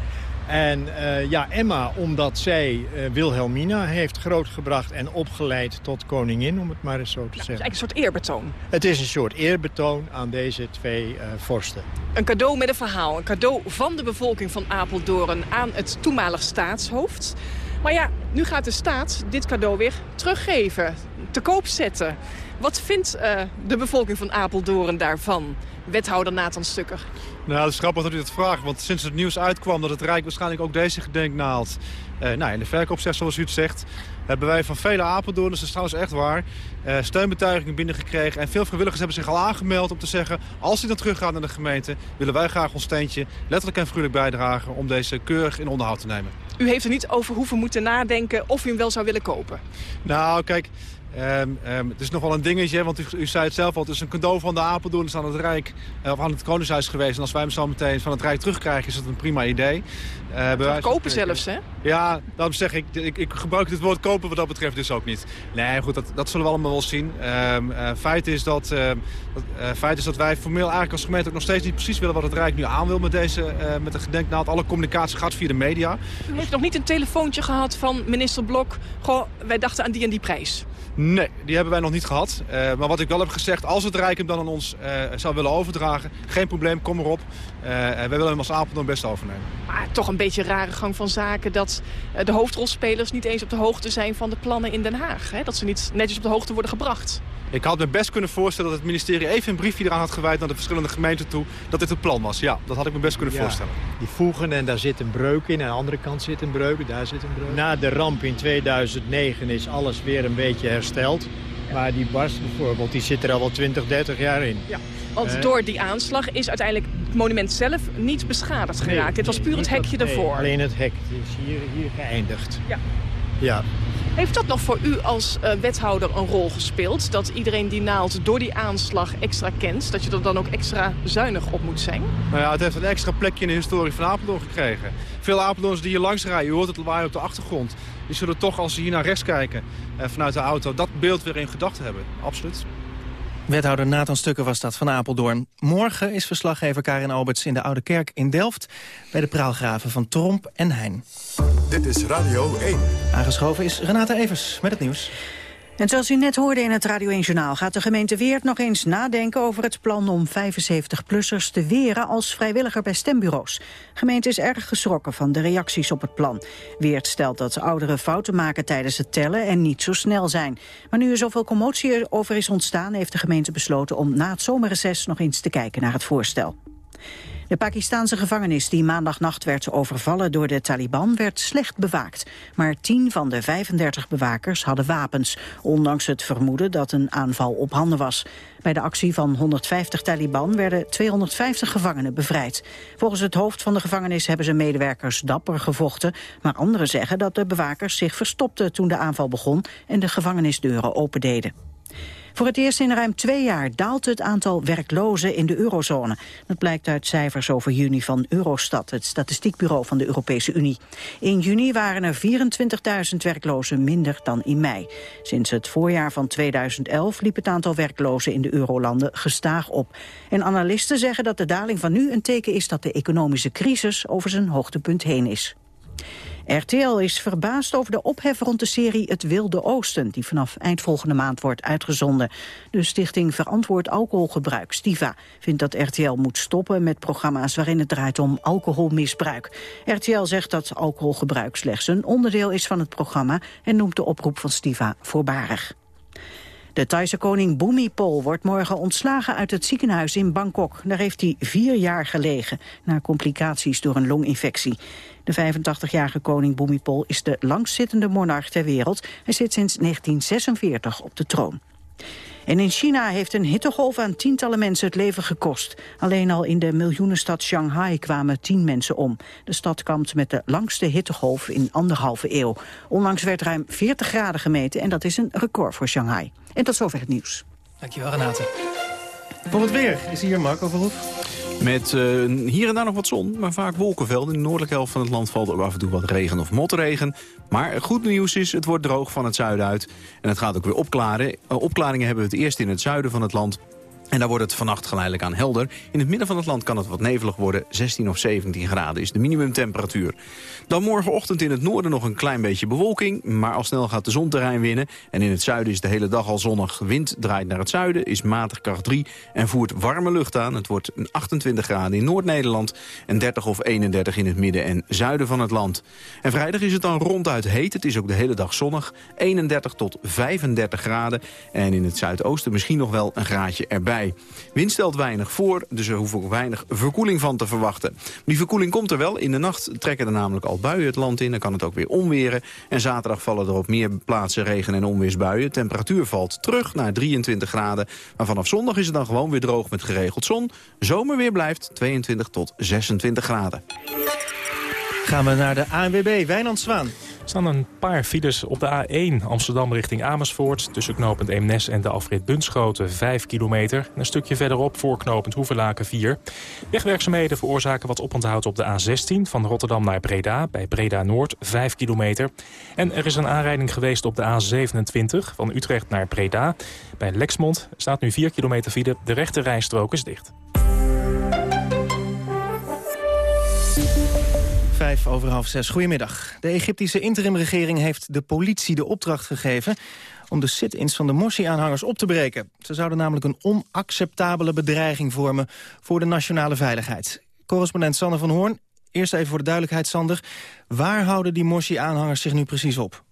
En uh, ja, Emma, omdat zij uh, Wilhelmina heeft grootgebracht en opgeleid tot koningin, om het maar eens zo te nou, zeggen. Het is eigenlijk een soort eerbetoon. Het is een soort eerbetoon aan deze twee uh, vorsten. Een cadeau met een verhaal. Een cadeau van de bevolking van Apeldoorn aan het toenmalig staatshoofd. Maar ja, nu gaat de staat dit cadeau weer teruggeven. te koop zetten. Wat vindt de bevolking van Apeldoorn daarvan, wethouder Nathan Stukker? Nou, het is grappig dat u dat vraagt, want sinds het nieuws uitkwam... dat het Rijk waarschijnlijk ook deze gedenknaald uh, nou, in de verkoop zegt, zoals u het zegt... hebben wij van vele Apeldoorners, dat is trouwens echt waar... Uh, steunbetuigingen binnengekregen. En veel vrijwilligers hebben zich al aangemeld om te zeggen... als hij dan teruggaat naar de gemeente, willen wij graag ons steentje... letterlijk en figuurlijk bijdragen om deze keurig in onderhoud te nemen. U heeft er niet over hoeven moeten nadenken of u hem wel zou willen kopen? Nou, kijk, Um, um, het is nog wel een dingetje, want u, u, zei het zelf al. Het is een cadeau van de Apeldoorners aan het Rijk, uh, of aan het Koningshuis geweest. En als wij hem zo meteen van het Rijk terugkrijgen, is dat een prima idee. Uh, kopen zelfs, hè? Ja, daarom zeg ik, ik, ik gebruik het woord kopen wat dat betreft dus ook niet. Nee, goed, dat, dat zullen we allemaal wel zien. Um, uh, feit, is dat, feit is dat wij formeel eigenlijk als gemeente ook nog steeds niet precies willen wat het Rijk nu aan wil met, deze, met de gedenknaald. Alle communicatie gaat via de media. U heeft nog niet een telefoontje gehad van minister Blok. Goh, wij dachten aan die en die prijs. Nee, die hebben wij nog niet gehad. Uh, maar wat ik wel heb gezegd, als het Rijk hem dan aan ons uh, zou willen overdragen... geen probleem, kom erop. Uh, wij willen hem als Apeldoorn best overnemen. Maar toch een beetje een rare gang van zaken... dat de hoofdrolspelers niet eens op de hoogte zijn van de plannen in Den Haag. Hè? Dat ze niet netjes op de hoogte worden gebracht. Ik had me best kunnen voorstellen dat het ministerie even een briefje eraan had gewijd... naar de verschillende gemeenten toe, dat dit het plan was. Ja, dat had ik me best kunnen ja, voorstellen. Die voegen en daar zit een breuk in. Aan de andere kant zit een breuk, daar zit een breuk. Na de ramp in 2009 is alles weer een beetje hersteld. Maar die barst bijvoorbeeld, die zit er al wel 20, 30 jaar in. Ja. Want uh, door die aanslag is uiteindelijk het monument zelf niet beschadigd geraakt. Nee, het was puur het hekje dat, ervoor. Nee, alleen het hek. Het is hier, hier geëindigd. Ja. Ja. Heeft dat nog voor u als uh, wethouder een rol gespeeld? Dat iedereen die naald door die aanslag extra kent? Dat je er dan ook extra zuinig op moet zijn? Nou ja, het heeft een extra plekje in de historie van Apeldoorn gekregen. Veel Apeldoorners die hier langs rijden, je hoort het lawaai op de achtergrond. Die zullen toch, als ze hier naar rechts kijken uh, vanuit de auto... dat beeld weer in gedachten hebben. Absoluut. Wethouder Nathan Stukken was dat van Apeldoorn. Morgen is verslaggever Karin Alberts in de Oude Kerk in Delft... bij de praalgraven van Tromp en Hein. Dit is Radio 1. Aangeschoven is Renate Evers met het nieuws. En zoals u net hoorde in het Radio 1 Journaal... gaat de gemeente Weert nog eens nadenken over het plan om 75-plussers te weren als vrijwilliger bij stembureaus. De gemeente is erg geschrokken van de reacties op het plan. Weert stelt dat ouderen fouten maken tijdens het tellen en niet zo snel zijn. Maar nu er zoveel commotie over is ontstaan... heeft de gemeente besloten om na het zomerreces nog eens te kijken naar het voorstel. De Pakistanse gevangenis die maandagnacht werd overvallen door de Taliban werd slecht bewaakt. Maar 10 van de 35 bewakers hadden wapens, ondanks het vermoeden dat een aanval op handen was. Bij de actie van 150 Taliban werden 250 gevangenen bevrijd. Volgens het hoofd van de gevangenis hebben zijn medewerkers dapper gevochten, maar anderen zeggen dat de bewakers zich verstopten toen de aanval begon en de gevangenisdeuren opendeden. Voor het eerst in ruim twee jaar daalt het aantal werklozen in de eurozone. Dat blijkt uit cijfers over juni van Eurostat, het statistiekbureau van de Europese Unie. In juni waren er 24.000 werklozen minder dan in mei. Sinds het voorjaar van 2011 liep het aantal werklozen in de eurolanden gestaag op. En analisten zeggen dat de daling van nu een teken is dat de economische crisis over zijn hoogtepunt heen is. RTL is verbaasd over de ophef rond de serie Het Wilde Oosten... die vanaf eind volgende maand wordt uitgezonden. De stichting Verantwoord Alcoholgebruik, Stiva... vindt dat RTL moet stoppen met programma's waarin het draait om alcoholmisbruik. RTL zegt dat alcoholgebruik slechts een onderdeel is van het programma... en noemt de oproep van Stiva voorbarig. De Thaise koning Bhumipol wordt morgen ontslagen uit het ziekenhuis in Bangkok. Daar heeft hij vier jaar gelegen, na complicaties door een longinfectie. De 85-jarige koning Bhumipol is de langstzittende monarch ter wereld. Hij zit sinds 1946 op de troon. En in China heeft een hittegolf aan tientallen mensen het leven gekost. Alleen al in de miljoenenstad Shanghai kwamen tien mensen om. De stad kampt met de langste hittegolf in anderhalve eeuw. Onlangs werd ruim 40 graden gemeten en dat is een record voor Shanghai. En tot zover het nieuws. Dankjewel Renate. Voor het weer is hier Marco Verhoef. Met uh, hier en daar nog wat zon, maar vaak wolkenvelden. In de noordelijke helft van het land valt er af en toe wat regen of motregen. Maar goed nieuws is, het wordt droog van het zuiden uit. En het gaat ook weer opklaren. Uh, opklaringen hebben we het eerst in het zuiden van het land. En daar wordt het vannacht geleidelijk aan helder. In het midden van het land kan het wat nevelig worden. 16 of 17 graden is de minimumtemperatuur. Dan morgenochtend in het noorden nog een klein beetje bewolking. Maar al snel gaat de zon terrein winnen. En in het zuiden is de hele dag al zonnig. Wind draait naar het zuiden, is matig kracht 3 en voert warme lucht aan. Het wordt 28 graden in Noord-Nederland en 30 of 31 in het midden en zuiden van het land. En vrijdag is het dan ronduit heet. Het is ook de hele dag zonnig. 31 tot 35 graden. En in het zuidoosten misschien nog wel een graadje erbij. Wind stelt weinig voor, dus er hoeft ook weinig verkoeling van te verwachten. Die verkoeling komt er wel. In de nacht trekken er namelijk al buien het land in. Dan kan het ook weer onweren. En zaterdag vallen er op meer plaatsen regen- en onweersbuien. Temperatuur valt terug naar 23 graden. Maar vanaf zondag is het dan gewoon weer droog met geregeld zon. Zomerweer blijft 22 tot 26 graden. Gaan we naar de ANWB, Wijnand Zwaan. Staan een paar files op de A1 Amsterdam richting Amersfoort... tussen knooppunt Eemnes en de afrit Bunschoten 5 kilometer. En een stukje verderop voor knooppunt Hoevelaken 4. Wegwerkzaamheden veroorzaken wat oponthoud op de A16... van Rotterdam naar Breda, bij Breda Noord 5 kilometer. En er is een aanrijding geweest op de A27 van Utrecht naar Breda. Bij Lexmond staat nu 4 kilometer file. De rechte rijstrook is dicht. Over half zes. Goedemiddag. De Egyptische interimregering heeft de politie de opdracht gegeven... om de sit-ins van de Morsi-aanhangers op te breken. Ze zouden namelijk een onacceptabele bedreiging vormen... voor de nationale veiligheid. Correspondent Sander van Hoorn. Eerst even voor de duidelijkheid, Sander. Waar houden die Morsi-aanhangers zich nu precies op?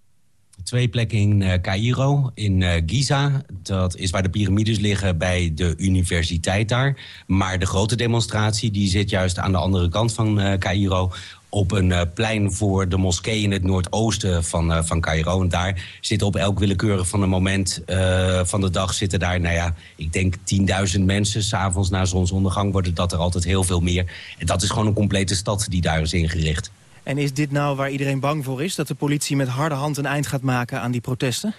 Twee plekken in uh, Cairo, in uh, Giza. Dat is waar de piramides liggen bij de universiteit daar. Maar de grote demonstratie die zit juist aan de andere kant van uh, Cairo op een uh, plein voor de moskee in het noordoosten van, uh, van Cairo. En daar zitten op elk willekeurig van een moment uh, van de dag... zitten daar, nou ja, ik denk 10.000 mensen. S'avonds na zonsondergang worden dat er altijd heel veel meer. En dat is gewoon een complete stad die daar is ingericht. En is dit nou waar iedereen bang voor is? Dat de politie met harde hand een eind gaat maken aan die protesten?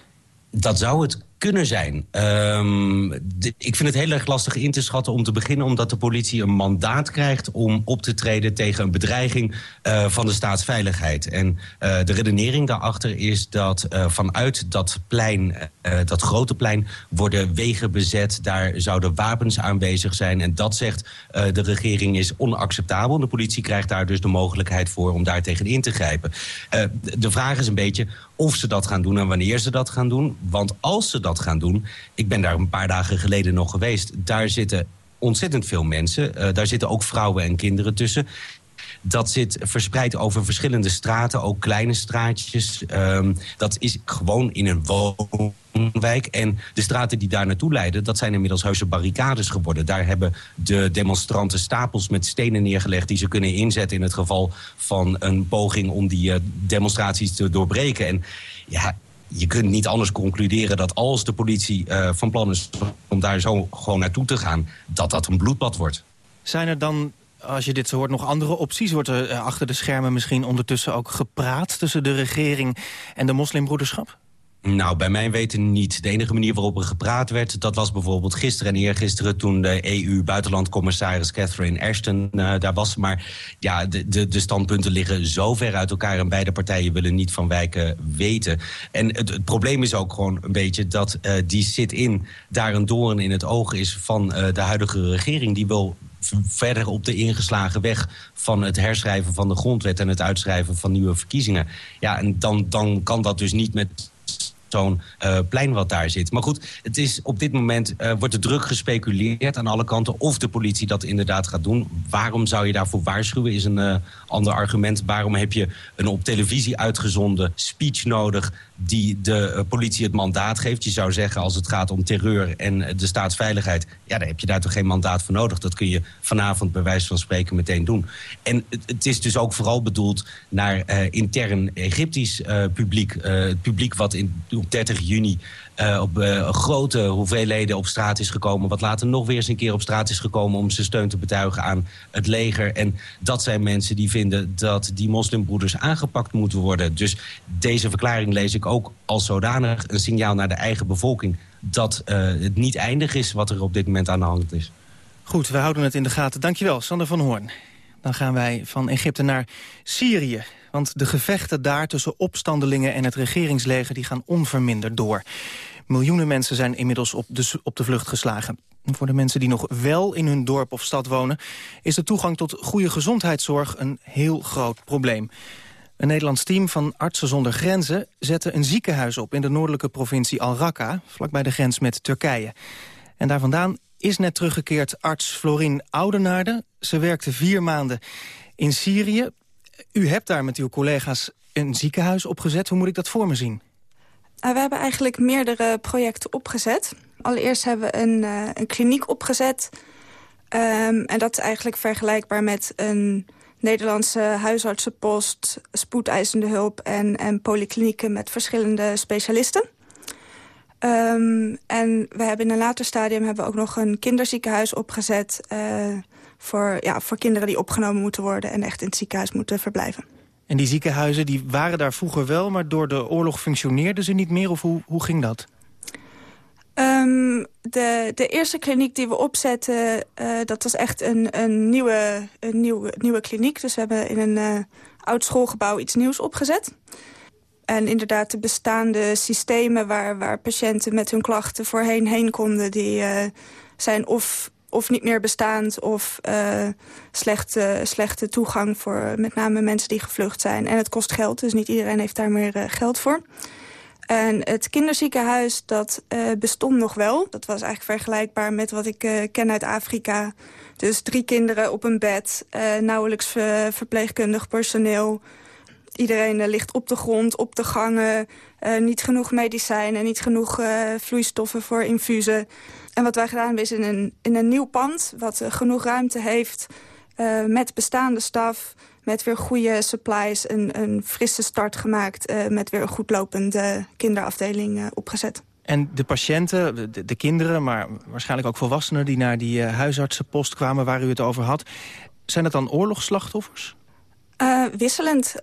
Dat zou het kunnen zijn. De, ik vind het heel erg lastig in te schatten om te beginnen... omdat de politie een mandaat krijgt om op te treden... tegen een bedreiging uh, van de staatsveiligheid. En uh, de redenering daarachter is dat uh, vanuit dat plein... dat grote plein worden wegen bezet. Daar zouden wapens aanwezig zijn. En dat zegt de regering is onacceptabel. De politie krijgt daar dus de mogelijkheid voor om daar tegen in te grijpen. de vraag is een beetje of ze dat gaan doen en wanneer ze dat gaan doen. Want als ze dat gaan doen... ik ben daar een paar dagen geleden nog geweest... daar zitten ontzettend veel mensen. Uh, daar zitten ook vrouwen en kinderen tussen. Dat zit verspreid over verschillende straten, ook kleine straatjes. Um, dat is gewoon in een woonwijk. En de straten die daar naartoe leiden, dat zijn inmiddels heuse barricades geworden. Daar hebben de demonstranten stapels met stenen neergelegd... die ze kunnen inzetten in het geval van een poging om die uh, demonstraties te doorbreken. En ja, je kunt niet anders concluderen dat als de politie uh, van plan is om daar zo gewoon naartoe te gaan, dat dat een bloedbad wordt. Zijn er dan, als je dit zo hoort, nog andere opties? Wordt er uh, achter de schermen misschien ondertussen ook gepraat tussen de regering en de moslimbroederschap? Nou, bij mijn weten niet. De enige manier waarop er gepraat werd... dat was bijvoorbeeld gisteren en eergisteren... toen de EU-buitenlandcommissaris Catherine Ashton uh, daar was. Maar ja, de, de, de standpunten liggen zo ver uit elkaar... en beide partijen willen niet van wijken weten. En het, probleem is ook gewoon een beetje... dat uh, die sit-in daar een doorn in het oog is van uh, de huidige regering. Die wil verder op de ingeslagen weg van het herschrijven van de grondwet... en het uitschrijven van nieuwe verkiezingen. Ja, en dan, dan kan dat dus niet met zo'n uh, plein wat daar zit. Maar goed, het is op dit moment uh, wordt er druk gespeculeerd aan alle kanten... of de politie dat inderdaad gaat doen. Waarom zou je daarvoor waarschuwen, is een uh, ander argument. Waarom heb je een op televisie uitgezonden speech nodig... die de politie het mandaat geeft? Je zou zeggen, als het gaat om terreur en de staatsveiligheid... ja, dan heb je daar toch geen mandaat voor nodig. Dat kun je vanavond bij wijze van spreken meteen doen. En het, is dus ook vooral bedoeld naar intern Egyptisch publiek. het publiek wat in op 30 juni uh, op uh, grote hoeveelheden op straat is gekomen. Wat later nog weer eens een keer op straat is gekomen... om zijn steun te betuigen aan het leger. En dat zijn mensen die vinden dat die moslimbroeders aangepakt moeten worden. Dus deze verklaring lees ik ook als zodanig een signaal naar de eigen bevolking... dat uh, het niet eindig is wat er op dit moment aan de hand is. Goed, we houden het in de gaten. Dankjewel, Sander van Hoorn. Dan gaan wij van Egypte naar Syrië. Want de gevechten daar tussen opstandelingen en het regeringsleger... die gaan onverminderd door. Miljoenen mensen zijn inmiddels op de, op de vlucht geslagen. Voor de mensen die nog wel in hun dorp of stad wonen... is de toegang tot goede gezondheidszorg een heel groot probleem. Een Nederlands team van Artsen zonder Grenzen zette een ziekenhuis op... in de noordelijke provincie Al-Raqqa, vlakbij de grens met Turkije. En daar vandaan is net teruggekeerd arts Florien Oudenaarde. Ze werkte vier maanden in Syrië. U hebt daar met uw collega's een ziekenhuis opgezet. Hoe moet ik dat voor me zien? Uh, we hebben eigenlijk meerdere projecten opgezet. Allereerst hebben we een, uh, een kliniek opgezet. Um, en dat is eigenlijk vergelijkbaar met een Nederlandse huisartsenpost... spoedeisende hulp en, en polyklinieken met verschillende specialisten. Um, en we hebben in een later stadium hebben we ook nog een kinderziekenhuis opgezet... Uh, voor, ja, voor kinderen die opgenomen moeten worden en echt in het ziekenhuis moeten verblijven. En die ziekenhuizen die waren daar vroeger wel, maar door de oorlog functioneerden ze niet meer? Of hoe, hoe ging dat? Um, de, de eerste kliniek die we opzetten, uh, dat was echt een, een, nieuwe, een nieuwe, nieuwe kliniek. Dus we hebben in een uh, oud schoolgebouw iets nieuws opgezet. En inderdaad de bestaande systemen waar, waar patiënten met hun klachten voorheen heen konden... die uh, zijn of, of niet meer bestaand of uh, slechte, slechte toegang... voor met name mensen die gevlucht zijn. En het kost geld, dus niet iedereen heeft daar meer uh, geld voor. En het kinderziekenhuis, dat uh, bestond nog wel. Dat was eigenlijk vergelijkbaar met wat ik ken uit Afrika. Dus drie kinderen op een bed, nauwelijks ver, verpleegkundig personeel. Iedereen ligt op de grond, op de gangen. niet genoeg medicijnen, niet genoeg vloeistoffen voor infusen. En wat wij gedaan hebben is in een, in een nieuw pand... wat genoeg ruimte heeft met bestaande staf met weer goede supplies een, een frisse start gemaakt... Uh, met weer een goedlopende kinderafdeling uh, opgezet. En de patiënten, de, de, kinderen, maar waarschijnlijk ook volwassenen... die naar die huisartsenpost kwamen waar u het over had... zijn het dan oorlogsslachtoffers? Wisselend.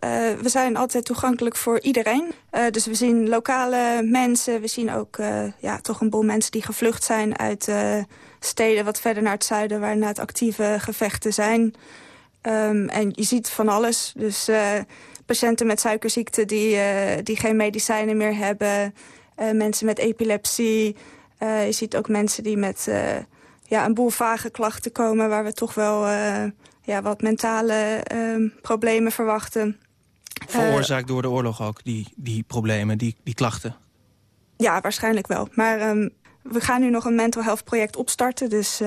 we zijn altijd toegankelijk voor iedereen. dus we zien lokale mensen. We zien ook ja, toch een boel mensen die gevlucht zijn uit steden... wat verder naar het zuiden, waar na het actieve gevechten zijn... Um, en je ziet van alles. Dus patiënten met suikerziekte die, die geen medicijnen meer hebben. Mensen met epilepsie. je ziet ook mensen die met ja, een boel vage klachten komen... waar we toch wel ja, wat mentale ehm, problemen verwachten. Veroorzaakt door de oorlog ook, die, die problemen, die, die klachten? Ja, waarschijnlijk wel. Maar um, we gaan nu nog een mental health project opstarten. Dus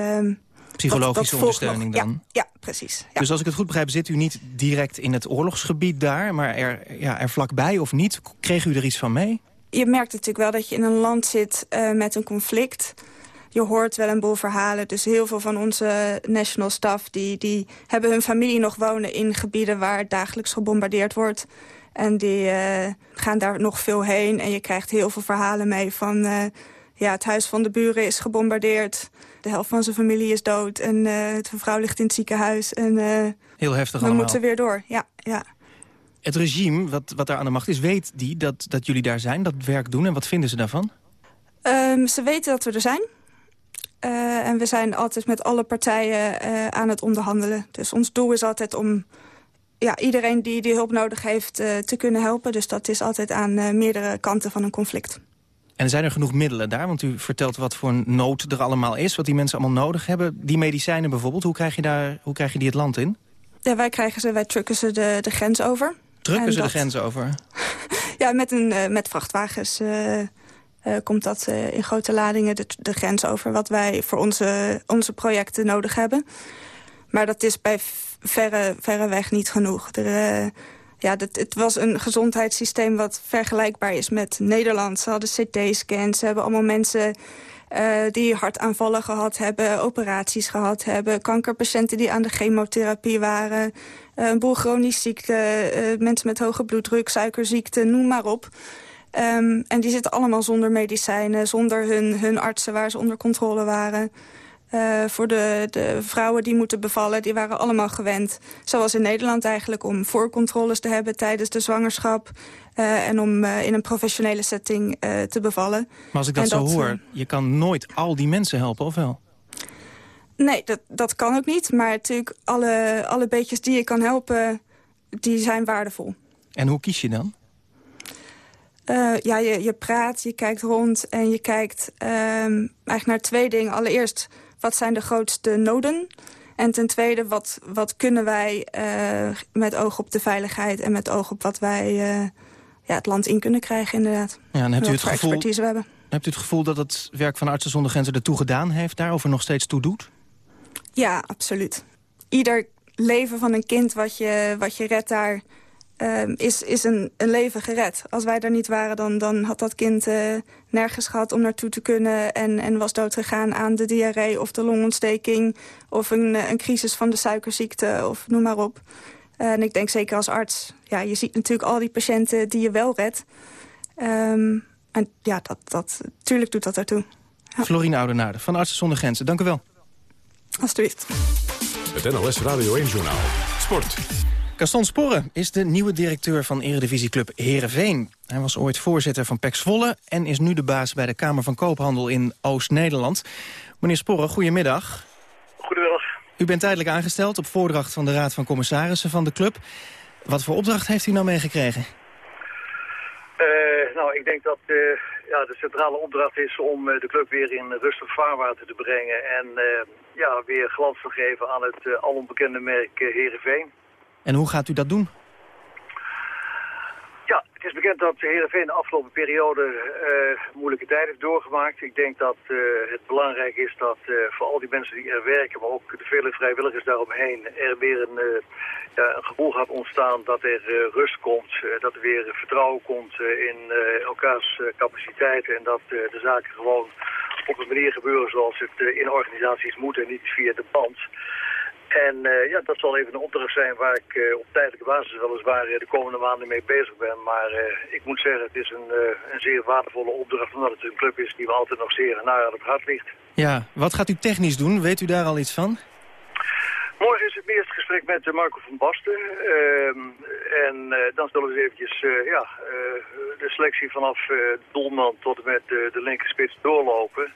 Psychologische dat, dat ondersteuning dan? Ja, ja precies. Ja. Dus als ik het goed begrijp, zit u niet direct in het oorlogsgebied daar... maar er, ja, er vlakbij of niet? Kreeg u er iets van mee? Je merkt natuurlijk wel dat je in een land zit uh, met een conflict. Je hoort wel een boel verhalen. Dus heel veel van onze national staff... die, die hebben hun familie nog wonen in gebieden waar dagelijks gebombardeerd wordt... En die uh, gaan daar nog veel heen. En je krijgt heel veel verhalen mee van... Uh, ja, het huis van de buren is gebombardeerd. De helft van zijn familie is dood. En uh, het vrouw ligt in het ziekenhuis. En, uh, Heel heftig we allemaal. moeten weer door, ja. ja. Het regime, wat, wat daar aan de macht is, weet die dat, dat jullie daar zijn, dat werk doen? En wat vinden ze daarvan? Um, ze weten dat we er zijn. Uh, en we zijn altijd met alle partijen uh, aan het onderhandelen. Dus ons doel is altijd om ja, iedereen die, die hulp nodig heeft uh, te kunnen helpen. Dus dat is altijd aan meerdere kanten van een conflict. En zijn er genoeg middelen daar? Want u vertelt wat voor nood er allemaal is, wat die mensen allemaal nodig hebben. Die medicijnen bijvoorbeeld, hoe krijg je, daar, hoe krijg je die het land in? Ja, wij krijgen ze, wij trucken ze de, de grens over. Trucken ze dat... de grens over? ja, met, een, met vrachtwagens komt dat in grote ladingen de, grens over... wat wij voor onze, onze projecten nodig hebben. Maar dat is bij verre, verreweg niet genoeg. Er, ja, dat, het was een gezondheidssysteem wat vergelijkbaar is met Nederland. Ze hadden CT-scans, ze hebben allemaal mensen die hartaanvallen gehad hebben... operaties gehad hebben, kankerpatiënten die aan de chemotherapie waren... Uh, een boel chronisch ziekte, mensen met hoge bloeddruk, suikerziekte, noem maar op... Um, en die zitten allemaal zonder medicijnen, zonder hun, hun artsen waar ze onder controle waren... Uh, voor de, de vrouwen die moeten bevallen, die waren allemaal gewend. Zoals in Nederland eigenlijk, om voorcontroles te hebben tijdens de zwangerschap. Uh, en om uh, in een professionele setting te bevallen. Maar als ik dat en zo dat, hoor, je kan nooit al die mensen helpen, of wel? Nee, dat, dat kan ook niet. Maar natuurlijk, alle, alle beetjes die je kan helpen, die zijn waardevol. En hoe kies je dan? Ja, je, je praat, je kijkt rond en je kijkt eigenlijk naar twee dingen. Allereerst wat zijn de grootste noden? En ten tweede, wat, wat kunnen wij uh, met oog op de veiligheid... en met oog op wat wij uh, ja, het land in kunnen krijgen, inderdaad. Ja, en hebt u, het gevoel, expertise we hebben. hebt u het gevoel dat het werk van Artsen zonder Grenzen ertoe gedaan heeft... daarover nog steeds toe doet? Ja, absoluut. Ieder leven van een kind wat je, wat je redt daar... Uh, is, is een, een leven gered. Als wij daar niet waren, dan, dan had dat kind uh, nergens gehad om naartoe te kunnen... en, en was doodgegaan aan de diarree of de longontsteking... of een, een crisis van de suikerziekte of noem maar op. Uh, en ik denk zeker als arts, ja, je ziet natuurlijk al die patiënten die je wel redt. Um, en ja, dat, dat, tuurlijk doet dat daartoe. Ja. Florine Oudenaarde van Artsen zonder Grenzen, dank u wel. Alsjeblieft. Het NOS Radio 1-journaal. Sport. Gaston Sporre is de nieuwe directeur van eredivisieclub Heerenveen. Hij was ooit voorzitter van PEC Zwolle... en is nu de baas bij de Kamer van Koophandel in Oost-Nederland. Meneer Sporre, goedemiddag. Goedemiddag. U bent tijdelijk aangesteld op voordracht van de Raad van Commissarissen van de club. Wat voor opdracht heeft u nou meegekregen? Uh, nou, ik denk dat uh, ja, de centrale opdracht is om uh, de club weer in rustig vaarwater te brengen... en ja, weer glans te geven aan het alombekende merk Heerenveen. En hoe gaat u dat doen? Ja, het is bekend dat Heerenveen de afgelopen periode uh, moeilijke tijd heeft doorgemaakt. Ik denk dat uh, het belangrijk is dat uh, voor al die mensen die er werken, maar ook de vele vrijwilligers daaromheen, er weer ja, een gevoel gaat ontstaan dat er rust komt, dat er weer vertrouwen komt in elkaars capaciteiten en dat de zaken gewoon op een manier gebeuren zoals het in organisaties moet en niet via de band. En uh, ja, dat zal even een opdracht zijn waar ik uh, op tijdelijke basis weliswaar uh, de komende maanden mee bezig ben. Maar ik moet zeggen, het is een, een zeer waardevolle opdracht omdat het een club is die me altijd nog zeer naar aan het hart ligt. Ja, wat gaat u technisch doen? Weet u daar al iets van? Morgen is het eerste gesprek met Marco van Basten. Ehm, en dan zullen we eens eventjes ja, de selectie vanaf doelman tot en met de linkerspits doorlopen.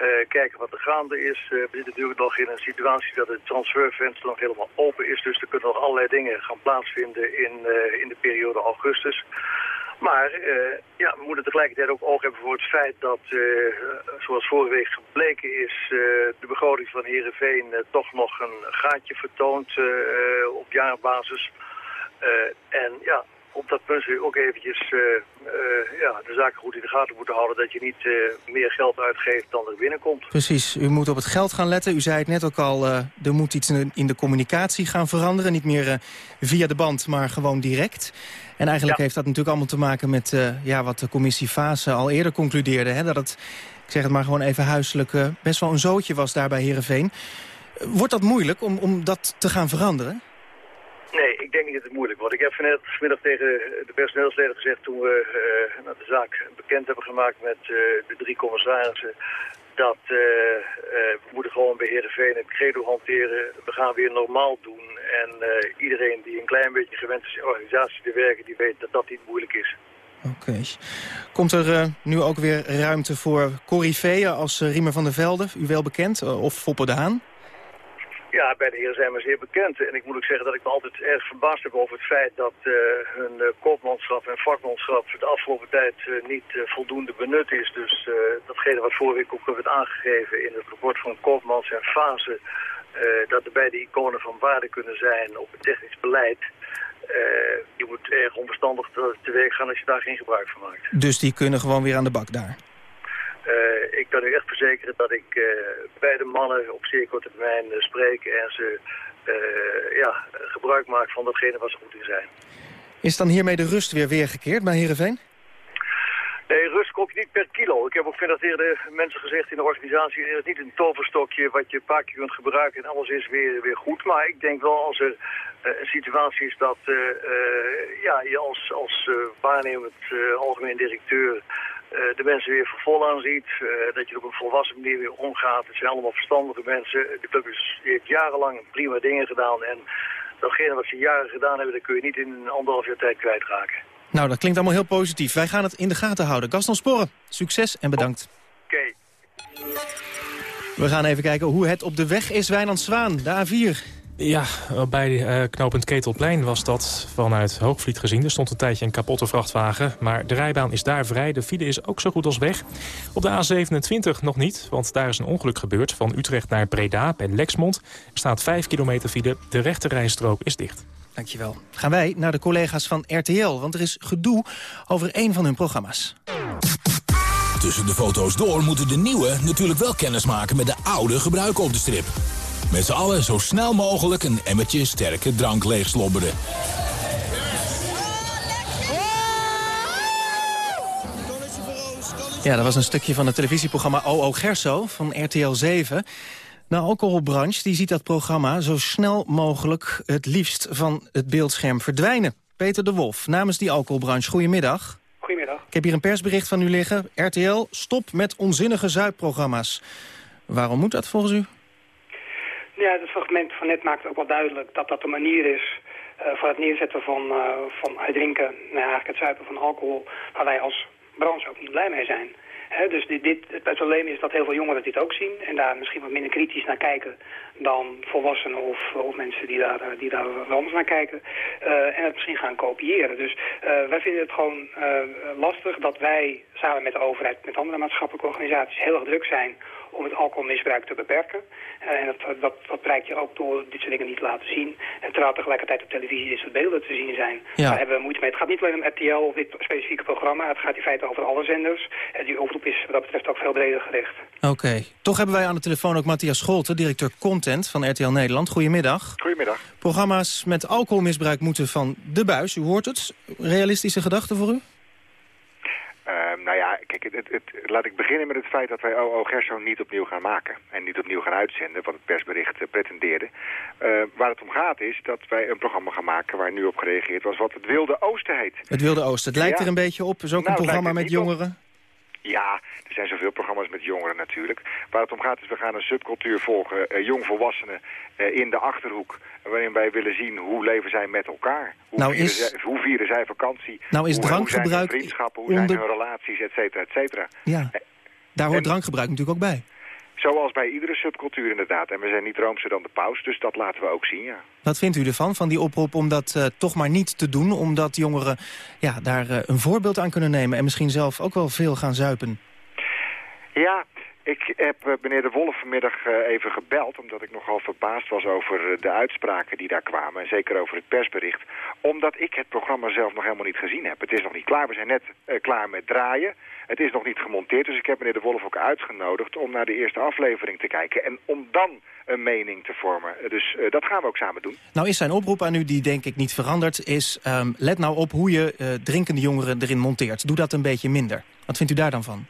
Uh, kijken wat er gaande is. Uh, we zitten natuurlijk nog in een situatie dat het transfervenster nog helemaal open is. Dus er kunnen nog allerlei dingen gaan plaatsvinden in, uh, in de periode augustus. Maar ja, we moeten tegelijkertijd ook oog hebben voor het feit dat, zoals vorige week gebleken is, de begroting van Heerenveen toch nog een gaatje vertoont op jaarbasis. en ja, op dat punt zul je ook eventjes uh, uh, ja, de zaken goed in de gaten moeten houden... dat je niet uh, meer geld uitgeeft dan er binnenkomt. Precies, u moet op het geld gaan letten. U zei het net ook al, er moet iets in de communicatie gaan veranderen. Niet meer via de band, maar gewoon direct. En eigenlijk ja. heeft dat natuurlijk allemaal te maken met ja, wat de commissie Fase al eerder concludeerde. Hè, dat het, ik zeg het maar gewoon even huiselijk, best wel een zootje was daar bij Heerenveen. Wordt dat moeilijk om, om dat te gaan veranderen? Ik denk niet dat het moeilijk wordt. Ik heb vanmiddag tegen de personeelsleden gezegd toen we uh, nou, de zaak bekend hebben gemaakt met uh, de drie commissarissen. Dat uh, we moeten gewoon bij Heerenveen het credo hanteren. We gaan weer normaal doen. En iedereen die een klein beetje gewend is in organisatie te werken, die weet dat dat niet moeilijk is. Oké. Komt er nu ook weer ruimte voor Corifeeën als Riemer van der Velde, u wel bekend, of Foppe de Haan? Ja, bij de heren zijn we zeer bekend. En ik moet ook zeggen dat ik me altijd erg verbaasd heb over het feit dat uh, hun uh, koopmanschap en vakmanschap de afgelopen tijd uh, niet voldoende benut is. Dus datgene wat vorige week ook werd aangegeven in het rapport van Koopmans en Fase, dat er beide iconen van waarde kunnen zijn op het technisch beleid. je moet erg onverstandig te werk gaan als je daar geen gebruik van maakt. Dus die kunnen gewoon weer aan de bak daar? Uh, ik kan u echt verzekeren dat ik uh, beide mannen op zeer korte termijn uh, spreek en ze ja, gebruik maak van datgene waar ze goed in zijn. Is dan hiermee de rust weer weergekeerd bij Heerenveen? Nee, rust koop je niet per kilo. Ik heb ook tegen mensen gezegd in de organisatie... er is niet een toverstokje wat je een paar keer kunt gebruiken en alles is weer, weer goed. Maar ik denk wel als er een situatie is dat ja, je als, als waarnemend algemeen directeur de mensen weer voor vol aanziet. Uh, dat je op een volwassen manier weer omgaat. Het zijn allemaal verstandige mensen. De club heeft jarenlang prima dingen gedaan. En datgene wat ze jaren gedaan hebben, dat kun je niet in anderhalf jaar tijd kwijtraken. Nou, dat klinkt allemaal heel positief. Wij gaan het in de gaten houden. Gaston Sporen, succes en bedankt. Oké. Okay. We gaan even kijken hoe het op de weg is, Wijnand Zwaan, de A4. Ja, bij eh, knooppunt Ketelplein was dat vanuit Hoogvliet gezien. Er stond een tijdje een kapotte vrachtwagen, maar de rijbaan is daar vrij. De file is ook zo goed als weg. Op de A27 nog niet, want daar is een ongeluk gebeurd... van Utrecht naar Breda bij Lexmond. Er staat 5 kilometer file, de rechte rijstrook is dicht. Dankjewel. Gaan wij naar de collega's van RTL, want er is gedoe over een van hun programma's. Tussen de foto's door moeten de nieuwe natuurlijk wel kennis maken met de oude gebruiken op de strip. Met z'n allen zo snel mogelijk een emmertje sterke drank leegslobberen. Ja, dat was een stukje van het televisieprogramma OO Gerso van RTL 7. De alcoholbranche die ziet dat programma zo snel mogelijk het liefst van het beeldscherm verdwijnen. Peter de Wolf, namens die alcoholbranche, goedemiddag. Goedemiddag. Ik heb hier een persbericht van u liggen. RTL, stop met onzinnige zuipprogramma's. Waarom moet dat volgens u? Ja, het fragment van net maakt ook wel duidelijk dat dat de manier is uh, voor het neerzetten van, uh, van het drinken, nou eigenlijk het zuipen van alcohol, waar wij als branche ook niet blij mee zijn. Dus dit, dit, het probleem is dat heel veel jongeren dit ook zien en daar misschien wat minder kritisch naar kijken dan volwassenen of, of mensen die daar, die daar anders naar kijken uh, en het misschien gaan kopiëren. Dus wij vinden het gewoon lastig dat wij samen met de overheid, met andere maatschappelijke organisaties heel erg druk zijn om het alcoholmisbruik te beperken. En dat, dat, dat bereik je ook door dit soort dingen niet te laten zien. En terwijl tegelijkertijd op televisie dit soort beelden te zien zijn. Ja. Daar hebben we moeite mee. Het gaat niet alleen om RTL of dit specifieke programma. Het gaat in feite over alle zenders. En die oproep is wat dat betreft ook veel breder gericht. Oké. Toch hebben wij aan de telefoon ook Matthias Scholten, directeur Content van RTL Nederland. Goedemiddag. Goedemiddag. Programma's met alcoholmisbruik moeten van de buis. U hoort het. Realistische gedachten voor u? Uh, nou ja, kijk, het, het, laat ik beginnen met het feit dat wij OO Gerso niet opnieuw gaan maken. En niet opnieuw gaan uitzenden, wat het persbericht uh, pretendeerde. Uh, waar het om gaat is dat wij een programma gaan maken waar nu op gereageerd was wat het Wilde Oosten heet. Het Wilde Oosten, het lijkt Ja. er een beetje op. is ook Nou, een het programma met er op. Ja, er zijn zoveel programma's met jongeren natuurlijk. Waar het om gaat is, we gaan een subcultuur volgen. eh, jongvolwassenen eh, in de Achterhoek. Waarin wij willen zien hoe leven zij met elkaar. Hoe, Nou vieren, is- zij, hoe vieren zij vakantie. Nou is hoe, hoe zijn drankgebruik hun vriendschappen, hoe onder- zijn hun relaties, et cetera, et cetera. Ja. Daar hoort drankgebruik natuurlijk ook bij. Zoals bij iedere subcultuur inderdaad. En we zijn niet roomser dan de paus, dus dat laten we ook zien, ja. Wat vindt u ervan, van die oproep om dat eh, toch maar niet te doen? Omdat jongeren ja, daar eh, een voorbeeld aan kunnen nemen... en misschien zelf ook wel veel gaan zuipen. Ja, ik heb eh, meneer De Wolf vanmiddag even gebeld... omdat ik nogal verbaasd was over de uitspraken die daar kwamen... en zeker over het persbericht. Omdat ik het programma zelf nog helemaal niet gezien heb. Het is nog niet klaar. We zijn net klaar met draaien. Het is nog niet gemonteerd. Dus ik heb meneer De Wolf ook uitgenodigd om naar de eerste aflevering te kijken... en om dan een mening te vormen. Dus eh, dat gaan we ook samen doen. Nou is zijn oproep aan u, die denk ik niet veranderd... is ehm, let nou op hoe je eh, drinkende jongeren erin monteert. Doe dat een beetje minder. Wat vindt u daar dan van?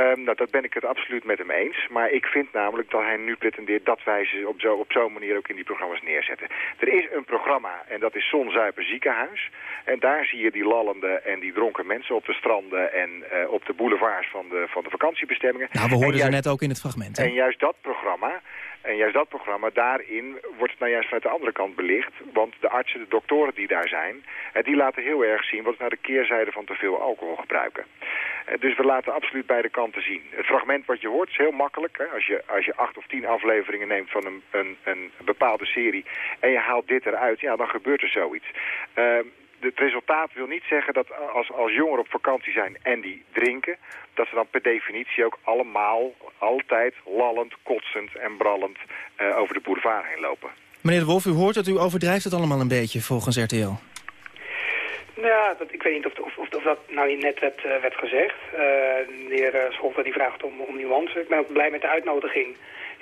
Ehm, nou, dat ben ik het absoluut met hem eens. Maar ik vind namelijk dat hij nu pretendeert dat wij ze op zo'n op zo'n manier ook in die programma's neerzetten. Er is een programma en dat is Zonzuipen Ziekenhuis. En daar zie je die lallende en die dronken mensen op de stranden en eh, op de boulevards van de, van de vakantiebestemmingen. Nou, we En hoorden ze net ook in het fragment. hè? En juist dat programma, en juist dat programma, daarin wordt het nou juist vanuit de andere kant belicht. Want de artsen, de doktoren die daar zijn, eh, die laten heel erg zien wat is nou de keerzijde van te veel alcohol gebruiken. Eh, Dus we laten absoluut beide kanten zien. Het fragment wat je hoort is heel makkelijk. Hè? Als, je, als je acht of tien afleveringen neemt van een, een, een bepaalde serie en je haalt dit eruit, ja, dan gebeurt er zoiets. Ehm, het resultaat wil niet zeggen dat als, als jongeren op vakantie zijn en die drinken... dat ze dan per definitie ook allemaal, altijd lallend, kotsend en brallend eh, over de boulevard heen lopen. Meneer de Wolf, u hoort het, u overdrijft het allemaal een beetje volgens RTL. Ja, dat, ik weet niet of, of, of, of dat nou net werd, eh, werd gezegd. Eh, de heer uh, Scholten die vraagt om, om nuance. Ik ben ook blij met de uitnodiging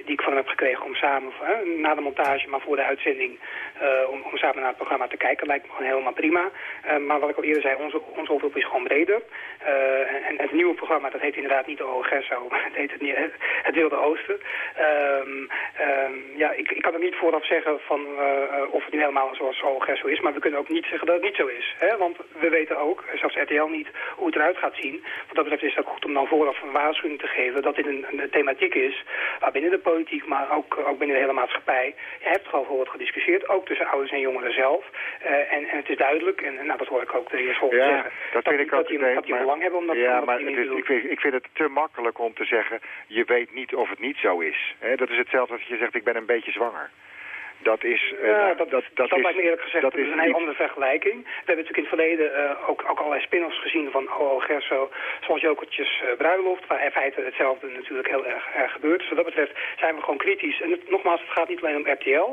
die ik van hem heb gekregen om samen, na de montage, maar voor de uitzending, eh, om, om samen naar het programma te kijken. Lijkt me gewoon helemaal prima. Eh, maar wat ik al eerder zei, onze, onze is gewoon breder. Eh, en, en het nieuwe programma, dat heet inderdaad niet OO Gerso, maar het heet het, Wilde Oosten. Ehm, ehm, ja, ik, ik kan ook niet vooraf zeggen van, of het nu helemaal zoals OO Gerso is, maar we kunnen ook niet zeggen dat het niet zo is. Hè? Want we weten ook, zelfs RTL niet, hoe het eruit gaat zien. Wat dat betreft is het ook goed om dan vooraf een waarschuwing te geven dat dit een, een thematiek is waar binnen de politiek, maar ook, ook binnen de hele maatschappij, je hebt gewoon wordt gediscussieerd, ook tussen ouders en jongeren zelf. Eh, en, en het is duidelijk, en, nou, dat hoor ik ook de heer Scholten Ja, zeggen, dat vind ik dat ook. die, dat die maar- belang hebben om dat, ja, om maar het te is, doen. ik, vind, ik vind het te makkelijk om te zeggen... je weet niet of het niet zo is. Hè, dat is hetzelfde als je zegt, ik ben een beetje zwanger. Dat is... eh, Ja, nou, dat, dat, dat, dat is, lijkt me eerlijk gezegd dat is een hele andere vergelijking. We hebben natuurlijk in het verleden eh, ook, ook allerlei spin-offs gezien van OO Gerso, zoals Jokertjes eh, Bruiloft, waar in feite hetzelfde natuurlijk heel erg, erg gebeurt. Dus wat dat betreft zijn we gewoon kritisch. En het, nogmaals, het gaat niet alleen om RTL,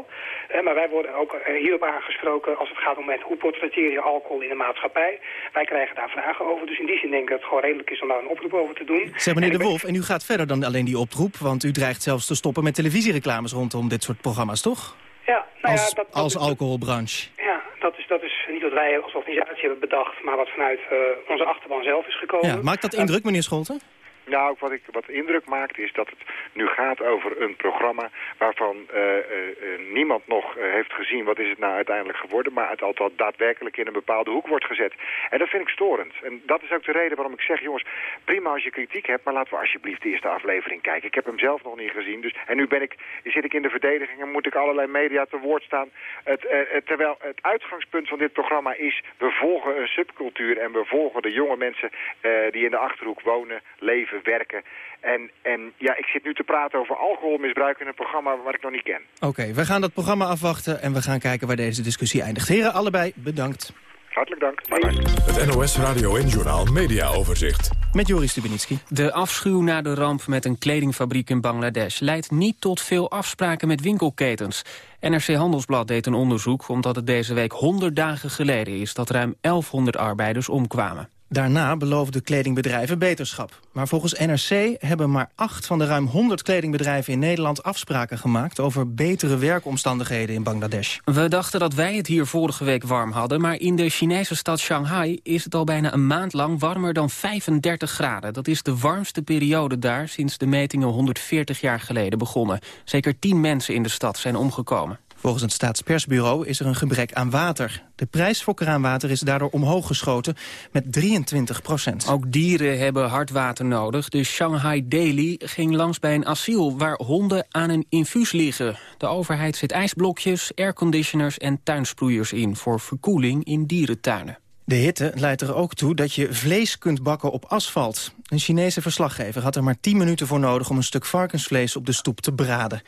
maar wij worden ook hierop aangesproken als het gaat om met hoe portretteer je alcohol in de maatschappij. Wij krijgen daar vragen over. Dus in die zin denk ik dat het gewoon redelijk is om daar een oproep over te doen. Zeg meneer En De Wolf, en u gaat verder dan alleen die oproep... want u dreigt zelfs te stoppen met televisiereclames rondom dit soort programma's, toch? Ja, nou als ja, dat, dat als is- alcoholbranche. Ja, dat is, dat is niet wat wij als organisatie hebben bedacht, maar wat vanuit eh, onze achterban zelf is gekomen. Ja, maakt dat indruk, meneer Scholten? Nou, wat, ik, wat indruk maakt is dat het nu gaat over een programma waarvan eh, eh, eh, niemand nog heeft gezien wat is het nou uiteindelijk geworden, maar het altijd daadwerkelijk in een bepaalde hoek wordt gezet. En dat vind ik storend. En dat is ook de reden waarom ik zeg, jongens, prima als je kritiek hebt, maar laten we alsjeblieft de eerste aflevering kijken. Ik heb hem zelf nog niet gezien, dus en nu ben ik, zit ik in de verdediging en moet ik allerlei media te woord staan. Het, terwijl het uitgangspunt van dit programma is, we volgen een subcultuur en we volgen de jonge mensen die in de Achterhoek wonen, leven, werken. En, en ja, ik zit nu te praten over alcoholmisbruik in een programma wat ik nog niet ken. Oké, we gaan dat programma afwachten en we gaan kijken waar deze discussie eindigt. Heren, allebei bedankt. Hartelijk dank. Bye bye. Het NOS Radio en Journaal Media Overzicht. Met Joris Stubenitski. De afschuw na de ramp met een kledingfabriek in Bangladesh... leidt niet tot veel afspraken met winkelketens. NRC Handelsblad deed een onderzoek omdat het deze week 100 dagen geleden is... dat ruim 1100 arbeiders omkwamen. Daarna beloofden kledingbedrijven beterschap. Maar volgens NRC hebben maar acht van de ruim 100 kledingbedrijven in Nederland afspraken gemaakt over betere werkomstandigheden in Bangladesh. We dachten dat wij het hier vorige week warm hadden... maar in de Chinese stad Shanghai is het al bijna een maand lang warmer dan 35 graden. Dat is de warmste periode daar sinds de metingen 140 jaar geleden begonnen. Zeker 10 mensen in de stad zijn omgekomen. Volgens het staatspersbureau is er een gebrek aan water. De prijs voor kraanwater is daardoor omhoog geschoten met 23 procent. Ook dieren hebben hard water nodig. De Shanghai Daily ging langs bij een asiel waar honden aan een infuus liggen. De overheid zet ijsblokjes, airconditioners en tuinsproeiers in... voor verkoeling in dierentuinen. De hitte leidt er ook toe dat je vlees kunt bakken op asfalt. Een Chinese verslaggever had er maar 10 minuten voor nodig... om een stuk varkensvlees op de stoep te braden.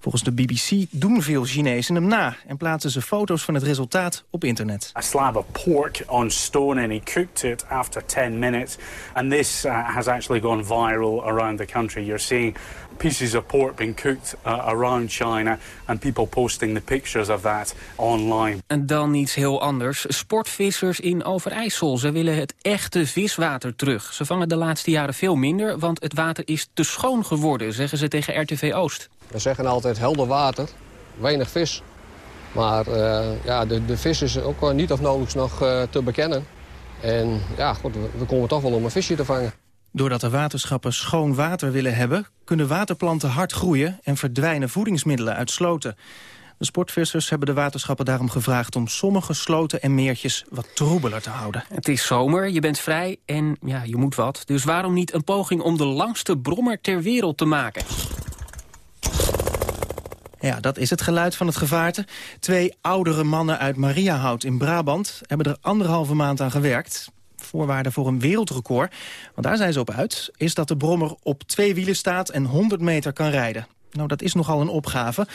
Volgens de BBC doen veel Chinezen hem na... en plaatsen ze foto's van het resultaat op internet. a slab of pork on stone and he cooked it after 10 minutes and this uh, has actually gone viral around the country you're seeing pieces of pork being cooked uh, around China and people posting the pictures of that online En dan iets heel anders. Sportvissers in Overijssel. Ze willen het echte viswater terug. Ze vangen de laatste jaren veel minder, want het water is te schoon geworden, zeggen ze tegen RTV Oost. We zeggen altijd helder water, weinig vis. Maar eh, ja, de, de vis is ook wel niet of nauwelijks nog eh, te bekennen. En ja, goed, we, we komen toch wel om een visje te vangen. Doordat de waterschappen schoon water willen hebben... kunnen waterplanten hard groeien en verdwijnen voedingsmiddelen uit sloten. De sportvissers hebben de waterschappen daarom gevraagd... om sommige sloten en meertjes wat troebeler te houden. Het is zomer, je bent vrij en ja, je moet wat. Dus waarom niet een poging om de langste brommer ter wereld te maken? Ja, dat is het geluid van het gevaarte. Twee oudere mannen uit Mariahout in Brabant... hebben er anderhalve maand aan gewerkt. Voorwaarde voor een wereldrecord, want daar zijn ze op uit... is dat de brommer op twee wielen staat en 100 meter kan rijden. Nou, dat is nogal een opgave,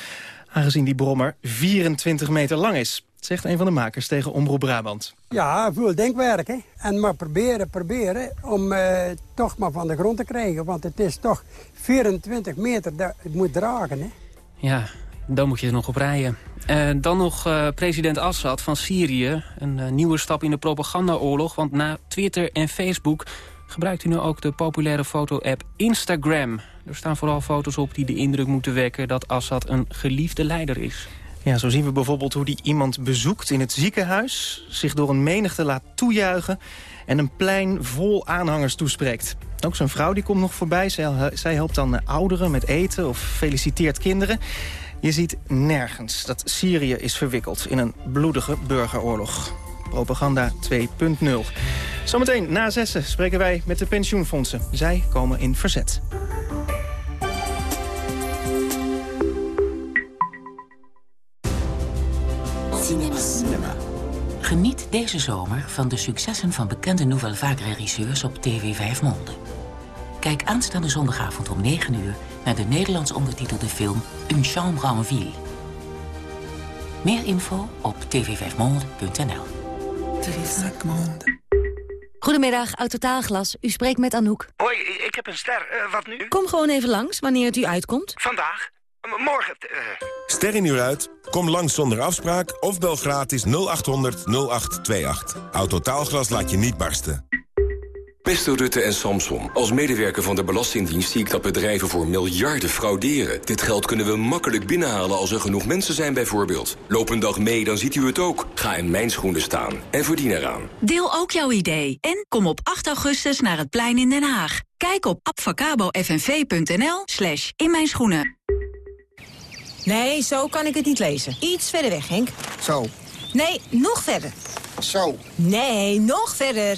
aangezien die brommer 24 meter lang is... zegt een van de makers tegen Omroep Brabant. Ja, veel denkwerk. Hè? En maar proberen, proberen om eh, toch maar van de grond te krijgen. Want het is toch 24 meter dat het moet dragen. Hè? Ja, dan moet je er nog op rijden. Eh, dan nog eh, president Assad van Syrië. Een eh, nieuwe stap in de propagandaoorlog. Want na Twitter en Facebook gebruikt u nu ook de populaire foto-app Instagram. Er staan vooral foto's op die de indruk moeten wekken... dat Assad een geliefde leider is. Ja, zo zien we bijvoorbeeld hoe die iemand bezoekt in het ziekenhuis... zich door een menigte laat toejuichen... en een plein vol aanhangers toespreekt. Ook zijn vrouw die komt nog voorbij. Zij, zij helpt dan ouderen met eten of feliciteert kinderen. Je ziet nergens dat Syrië is verwikkeld in een bloedige burgeroorlog. Propaganda 2.0. Zometeen na zessen spreken wij met de pensioenfondsen. Zij komen in verzet. Cinema. Geniet deze zomer van de successen van bekende Nouvelle Vague-regisseurs op TV 5 Monde. Kijk aanstaande zondagavond om 9 uur naar de Nederlands ondertitelde film Une chambre en ville. Meer info op tv5monde.nl. Goedemiddag, Autotaalglas. U spreekt met Anouk. Hoi, ik heb een ster. Eh, wat nu? Kom gewoon even langs, wanneer het u uitkomt. Vandaag? M- morgen? eh. Ster in uur uit? Kom langs zonder afspraak of bel gratis 0800 0828. Autotaalglas laat je niet barsten. Beste Rutte en Samson, als medewerker van de Belastingdienst zie ik dat bedrijven voor miljarden frauderen. Dit geld kunnen we makkelijk binnenhalen als er genoeg mensen zijn bijvoorbeeld. Loop een dag mee, dan ziet u het ook. Ga in mijn schoenen staan en verdien eraan. Deel ook jouw idee en kom op 8 augustus naar het plein in Den Haag. Kijk op abfacabofnv.nl slash in mijn schoenen. Nee, zo kan ik het niet lezen. Iets verder weg, Henk. Zo. Nee, nog verder. Zo. Nee, nog verder.